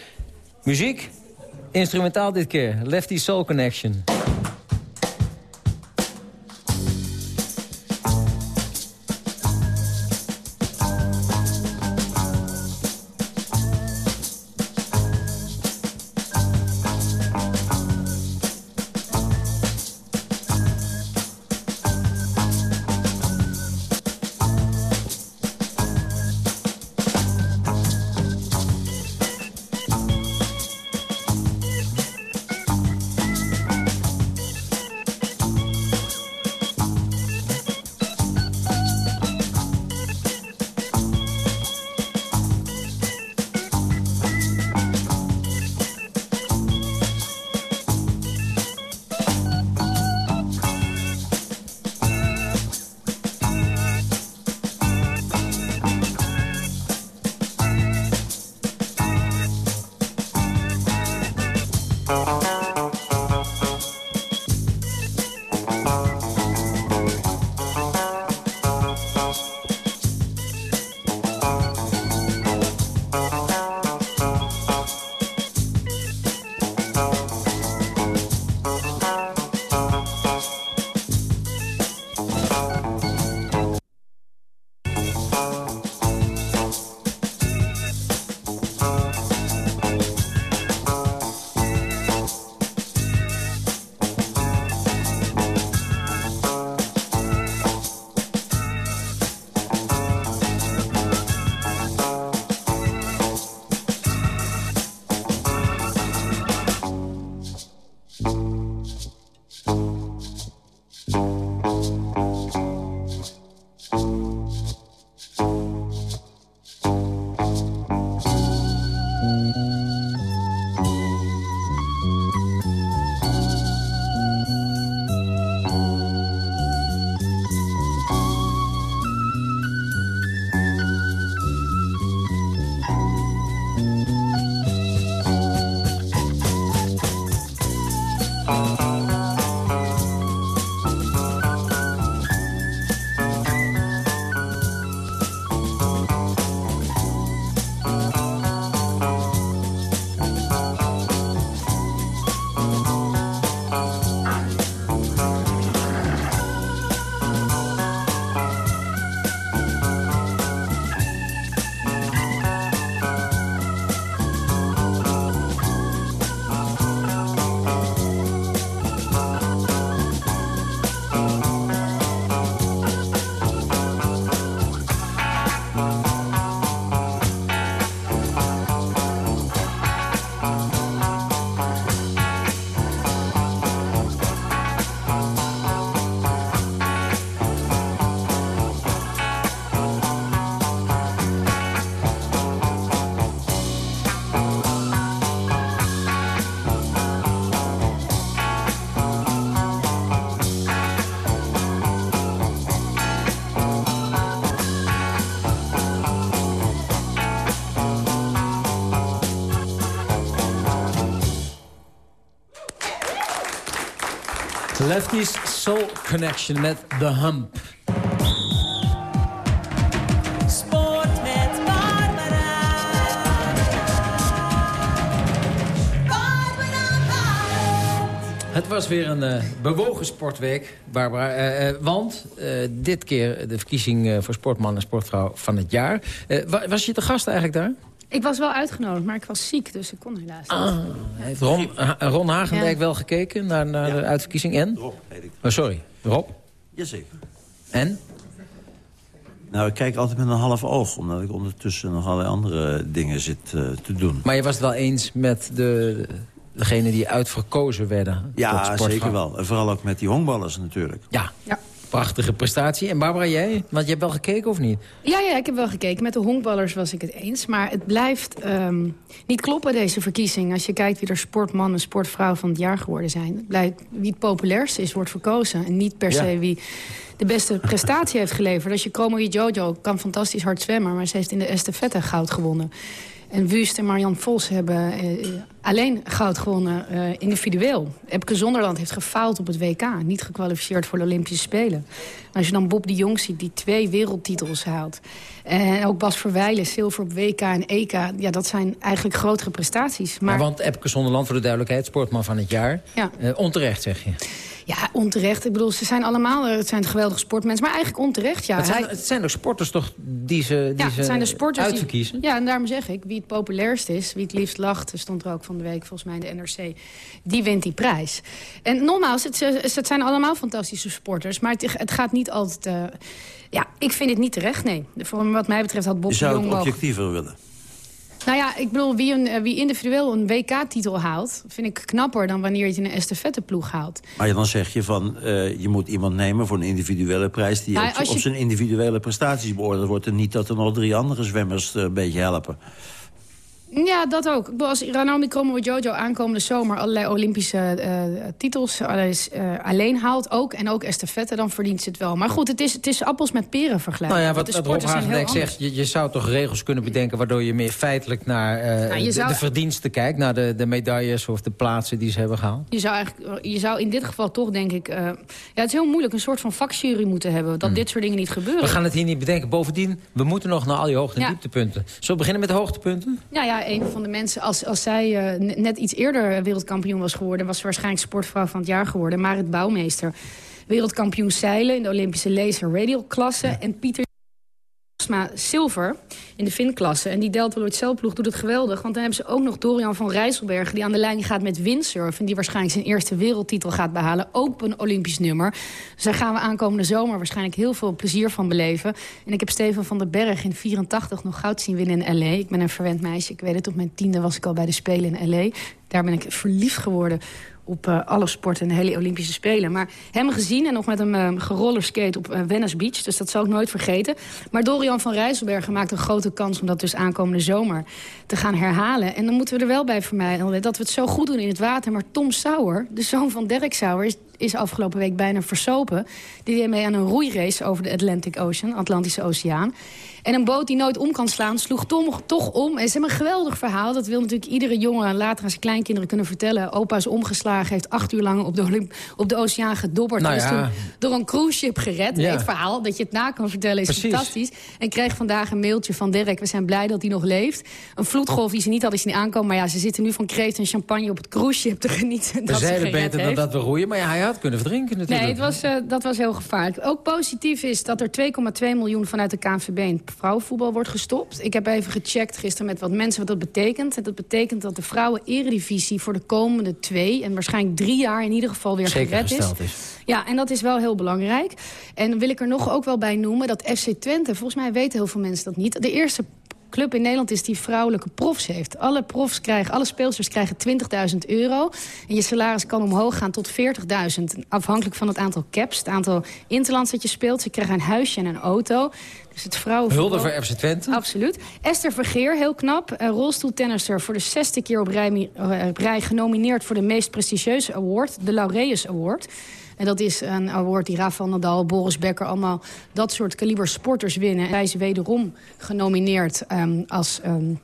Muziek? Instrumentaal dit keer. Lefty Soul Connection. Lefty's Soul Connection met The Hump.
Sport met Barbara.
Het was weer een eh, bewogen sportweek, Barbara. Eh, eh, want dit keer de verkiezing voor sportman en sportvrouw van het jaar. Wa- was je te gast eigenlijk daar?
Ik was wel uitgenodigd, maar ik was ziek, dus ik kon helaas niet.
Ah, heeft Ron, Ron Hagendijk
Ja.
wel gekeken naar, naar de uitverkiezing? En?
Rob, heet ik.
Oh, sorry, Rob?
Jazeker.
En?
Nou, ik kijk altijd met een half oog, omdat ik ondertussen nog allerlei andere dingen zit eh, te doen.
Maar je was het wel eens met de, degene die uitverkozen werden
Ja, zeker wel. En vooral ook met die honkballers natuurlijk.
Ja. Prachtige prestatie. En Barbara, jij? Want je hebt wel gekeken of niet?
Ja, ja, ik heb wel gekeken. Met de honkballers was ik het eens. Maar het blijft ehm, niet kloppen, deze verkiezing. Als je kijkt wie er sportman en sportvrouw van het jaar geworden zijn. Het blijkt wie het populairste is, wordt verkozen. En niet per
Ja.
se wie de beste prestatie heeft geleverd. Als je Chromo Jojo kan fantastisch hard zwemmen... maar ze heeft in de estafette goud gewonnen. En Wust en Marian Vos hebben eh, alleen goud gewonnen eh, individueel. Epke Zonderland heeft gefaald op het WK. Niet gekwalificeerd voor de Olympische Spelen. En als je dan Bob de Jong ziet die twee wereldtitels haalt. En ook Bas Verwijlen, zilver op WK en EK. Ja, dat zijn eigenlijk grotere prestaties.
Maar...
Maar
want Epke Zonderland, voor de duidelijkheid, sportman van het jaar.
Ja.
Eh, onterecht, zeg je.
Ja, onterecht. Ik bedoel, ze zijn allemaal eh, het zijn geweldige sportmensen. Maar eigenlijk onterecht, ja.
het, zijn, het zijn ook sporters toch die ze, die
ja,
ze
het zijn de sporters
uitverkiezen?
Die, ja, en daarom zeg ik, wie het populairst is, wie het liefst lacht... er stond er ook van de week volgens mij in de NRC, die wint die prijs. En nogmaals, het, het zijn allemaal fantastische sporters... maar het, het gaat niet altijd... eh, ja, ik vind het niet terecht, nee. Voor wat mij betreft had Bob
Je zou het
mogen...
objectiever willen.
Nou ja, ik bedoel, wie, een, eh, wie individueel een WK-titel haalt... vind ik knapper dan wanneer je een estafetteploeg haalt.
Maar dan zeg je van, eh, je moet iemand nemen voor een individuele prijs... die
Nou,
op,
als je-
op zijn individuele prestaties beoordeeld wordt... en niet dat er nog drie andere zwemmers eh, een beetje helpen.
Ja, dat ook. Als Ranomi Kromowidjojo Jojo aankomende zomer allerlei Olympische eh, titels alles, eh, alleen haalt, ook en ook estafette, dan verdient ze het wel. Maar goed, het is, het is appels met peren vergelijken.
Nou ja, wat, wat Rob Hagendijk zegt, je, je zou toch regels kunnen bedenken... waardoor je meer feitelijk naar eh,
Nou, je
de,
zou-
de verdiensten kijkt... naar de, de medailles of de plaatsen die ze hebben gehaald?
Je zou, eigenlijk, je zou in dit geval toch, denk ik... eh, ja, het is heel moeilijk, een soort van vakjury moeten hebben... dat dit soort dingen niet gebeuren.
Hmm. We gaan het hier niet bedenken. Bovendien, we moeten nog naar al die hoogte- en
Ja.
dieptepunten. Zullen we beginnen met de hoogtepunten?
Ja, ja, een van de mensen, als, als zij eh, ne- net iets eerder wereldkampioen was geworden... was ze waarschijnlijk sportvrouw van het jaar geworden. Marit Bouwmeester, wereldkampioen zeilen in de Olympische laser radial klasse. En Pieter Sma zilver in de Fin-klasse. En die Delta Lloyd Celploeg doet het geweldig. Want dan hebben ze ook nog Dorian van Rijsselbergen... die aan de lijn gaat met windsurfen. En die waarschijnlijk zijn eerste wereldtitel gaat behalen. Ook op een Olympisch nummer. Dus daar gaan we aankomende zomer waarschijnlijk heel veel plezier van beleven. En ik heb Steven van den Berg in 84 nog goud zien winnen in L.A. Ik ben een verwend meisje. Ik weet het, op mijn tiende was ik al bij de Spelen in L.A. Daar ben ik verliefd geworden op eh, alle sporten en de hele Olympische Spelen. Maar hem gezien en nog met hem uh, gerollerskate op uh, Venice Beach. Dus dat zal ik nooit vergeten. Maar Dorian van Rijsselbergen maakt een grote kans... om dat dus aankomende zomer te gaan herhalen. En dan moeten we er wel bij vermijden dat we het zo goed doen in het water. Maar Tom Sauer, de zoon van Derek Sauer... is afgelopen week bijna versopen. Die deed mee aan een roeirace over de Atlantic Ocean, Atlantische Oceaan. En een boot die nooit om kan slaan, sloeg Tom toch om. En ze hebben een geweldig verhaal. Dat wil natuurlijk iedere jongen later aan zijn kleinkinderen kunnen vertellen. Opa is omgeslagen, heeft acht uur lang op de, Olymp op de oceaan gedobberd.
Nou
en is
ja.
toen door een cruise ship gered.
Ja.
Het verhaal, dat je het na kan vertellen, is
Precies.
fantastisch. En kreeg vandaag een mailtje van Dirk. We zijn blij dat hij nog leeft. Een vloedgolf die ze niet hadden zien aankomen. Maar ja, ze zitten nu van kreeft en champagne op het cruise ship te genieten.
We
dat ze
zeiden beter dan dat we roeien. Maar ja, hij had kunnen verdrinken natuurlijk.
Nee, het was, eh, dat was heel gevaarlijk. Ook positief is dat er 2,2 miljoen vanuit de KNVB in vrouwenvoetbal wordt gestopt. Ik heb even gecheckt gisteren met wat mensen wat dat betekent. En dat betekent dat de vrouwen-eredivisie voor de komende twee... en waarschijnlijk drie jaar in ieder geval weer
Zeker
gered is.
is.
Ja, en dat is wel heel belangrijk. En dan wil ik er nog ook wel bij noemen dat FC Twente... volgens mij weten heel veel mensen dat niet... de eerste club in Nederland is die vrouwelijke profs heeft. Alle profs krijgen, alle speelsters krijgen 20.000 euro. En je salaris kan omhoog gaan tot 40.000. Afhankelijk van het aantal caps, het aantal interlands dat je speelt. Ze krijgen een huisje en een auto. Dus het.
Hulde voor FC Twente.
Absoluut. Esther Vergeer, heel knap. Uh, rolstoeltennister voor de zesde keer op rij, uh, rij genomineerd... voor de meest prestigieuze award, de Laureus Award. En dat is een award die Rafael Nadal, Boris Becker... allemaal dat soort kaliber sporters winnen. En hij is wederom genomineerd um, als... Um,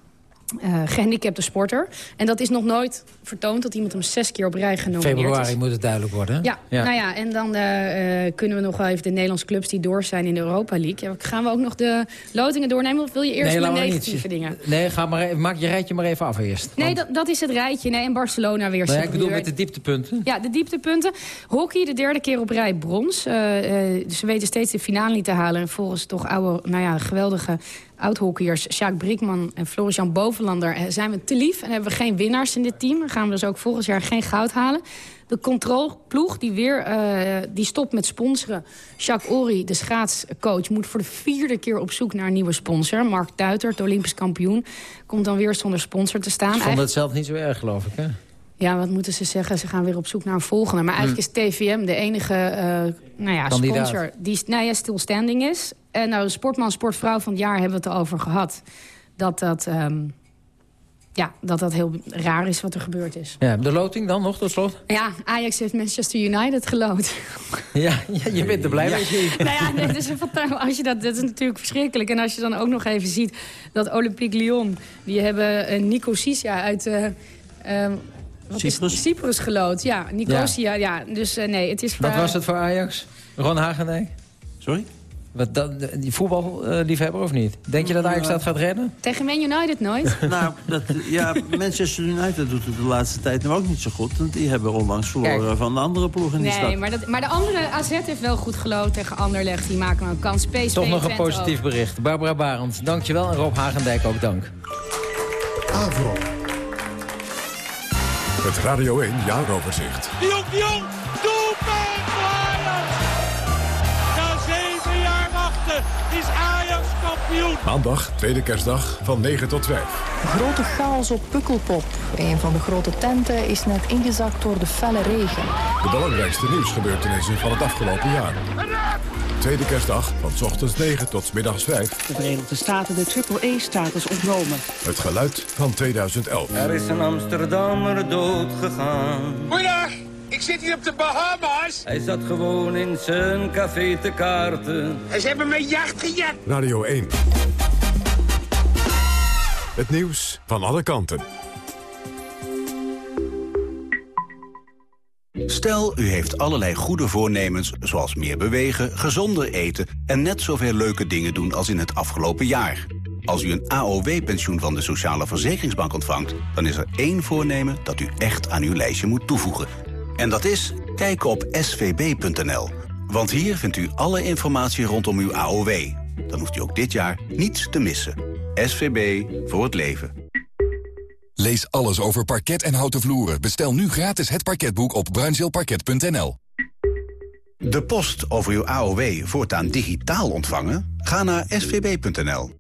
uh, gehandicapte sporter. En dat is nog nooit vertoond dat iemand hem zes keer op rij genomineerd
Februari moet het duidelijk worden.
Ja, nou ja, en dan uh, uh, kunnen we nog wel even de Nederlandse clubs die door zijn in de Europa League. Ja, gaan we ook nog de lotingen doornemen of wil je eerst
nee,
de negatieve dingen?
Nee, ga maar, maak je rijtje maar even af eerst.
Nee, dat, dat is het rijtje. Nee, en Barcelona weer.
Maar ja, ik bedoel met de dieptepunten.
Ja, de dieptepunten. Hockey de derde keer op rij brons. ze weten steeds de finale niet te halen. En volgens toch oude, nou ja, geweldige oud-hockeyers Sjaak Brikman en Floris-Jan Bovenlander... Eh, zijn we te lief en hebben we geen winnaars in dit team. Dan gaan we dus ook volgend jaar geen goud halen. De controlploeg die weer uh, die stopt met sponsoren. Jacques Ory, de schaatscoach, moet voor de vierde keer op zoek naar een nieuwe sponsor. Mark Tuiter, de Olympisch kampioen, komt dan weer zonder sponsor te staan.
Ze vonden het zelf niet zo erg, geloof ik, hè?
Ja, wat moeten ze zeggen? Ze gaan weer op zoek naar een volgende. Maar eigenlijk hm. is TVM de enige uh, nou ja, sponsor die nou ja, still standing is. En nou, de sportman, sportvrouw van het jaar hebben we het over gehad. Dat dat, um, ja, dat dat heel raar is wat er gebeurd is.
Ja, de loting dan nog tot slot?
Ja, Ajax heeft Manchester United geloot.
Ja, ja je bent er blij mee. Ja.
nou ja, nee, dus als je dat, dat is natuurlijk verschrikkelijk. En als je dan ook nog even ziet dat Olympique Lyon... die hebben uh, Nico Sisia uit... Uh, um,
Cyprus?
Cyprus gelood, ja. Nicosia, ja. ja. Dus uh, nee, het is...
Wat was het voor Ajax? Ron Hagendijk?
Sorry?
Wat dan, die voetballiefhebber of niet? Denk je dat Ajax dat gaat redden?
Tegen Man United nooit.
nou, dat, ja, Manchester United doet het de laatste tijd nu ook niet zo goed. Want die hebben onlangs verloren Kijk. van de andere ploeg in
nee,
de stad.
Nee, maar, dat, maar de andere AZ heeft wel goed geloofd tegen Anderlecht. Die maken een kans. PSV
Toch nog een positief ook. bericht. Barbara Barend, dankjewel. En Rob Hagendijk ook dank.
Avro. Het Radio 1 jaaroverzicht.
De Jong, de Jong, doelpunt Na zeven jaar wachten is Ajax kampioen.
Maandag, tweede kerstdag, van 9 tot 2.
Grote chaos op Pukkelpop. Een van de grote tenten is net ingezakt door de felle regen.
De belangrijkste nieuwsgebeurtenissen van het afgelopen jaar. Tweede kerstdag van s ochtends 9 tot middags 5.
De Verenigde Staten de triple-E-status ontnomen.
Het geluid van 2011.
Er is een Amsterdammer dood gegaan.
Goeiedag, ik zit hier op de Bahamas.
Hij zat gewoon in zijn café te kaarten.
En ze hebben mijn jacht gejat.
Radio 1. Het nieuws van alle kanten.
Stel, u heeft allerlei goede voornemens, zoals meer bewegen, gezonder eten... en net zoveel leuke dingen doen als in het afgelopen jaar. Als u een AOW-pensioen van de Sociale Verzekeringsbank ontvangt... dan is er één voornemen dat u echt aan uw lijstje moet toevoegen. En dat is kijken op svb.nl. Want hier vindt u alle informatie rondom uw AOW. Dan hoeft u ook dit jaar niets te missen. SVB voor het leven.
Lees alles over parket en houten vloeren. Bestel nu gratis het parketboek op bruinzeelparket.nl.
De post over uw AOW voortaan digitaal ontvangen? Ga naar svb.nl.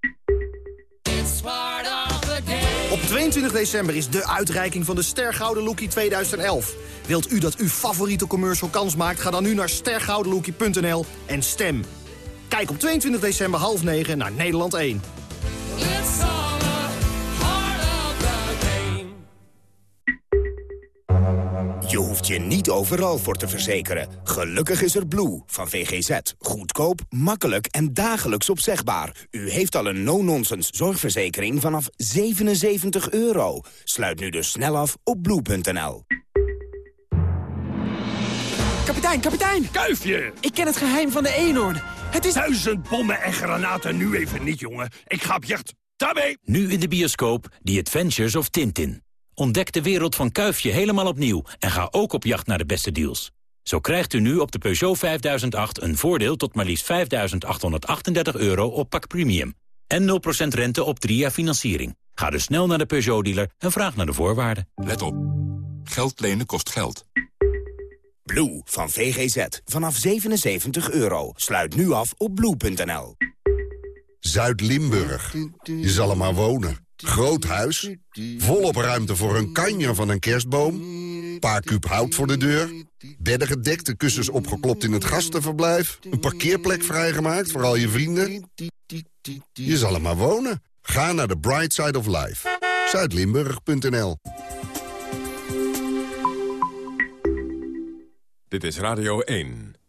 Op 22 december is de uitreiking van de Stergouden Lookie 2011. Wilt u dat uw favoriete commercial kans maakt? Ga dan nu naar stergoudenlookie.nl en stem. Kijk op 22 december half 9 naar Nederland 1.
Je hoeft je niet overal voor te verzekeren. Gelukkig is er Blue van VGZ. Goedkoop, makkelijk en dagelijks opzegbaar. U heeft al een no-nonsense zorgverzekering vanaf 77 euro. Sluit nu dus snel af op blue.nl.
Kapitein, kapitein!
Kuifje!
Ik ken het geheim van de eenhoorn. Het is...
Duizend bommen en granaten nu even niet, jongen. Ik ga op jacht. Daarmee!
Nu in de bioscoop The Adventures of Tintin. Ontdek de wereld van Kuifje helemaal opnieuw en ga ook op jacht naar de beste deals. Zo krijgt u nu op de Peugeot 5008 een voordeel tot maar liefst 5.838 euro op pak premium. En 0% rente op 3 jaar financiering. Ga dus snel naar de Peugeot-dealer en vraag naar de voorwaarden.
Let op. Geld lenen kost geld.
Blue van VGZ. Vanaf 77 euro. Sluit nu af op blue.nl.
Zuid-Limburg. Je zal er maar wonen. Groot huis, volop ruimte voor een kanjer van een kerstboom... paar kuub hout voor de deur, bedden gedekt, de kussens opgeklopt in het gastenverblijf... een parkeerplek vrijgemaakt voor al je vrienden. Je zal er maar wonen. Ga naar de Bright Side of Life. Zuidlimburg.nl
Dit is Radio 1.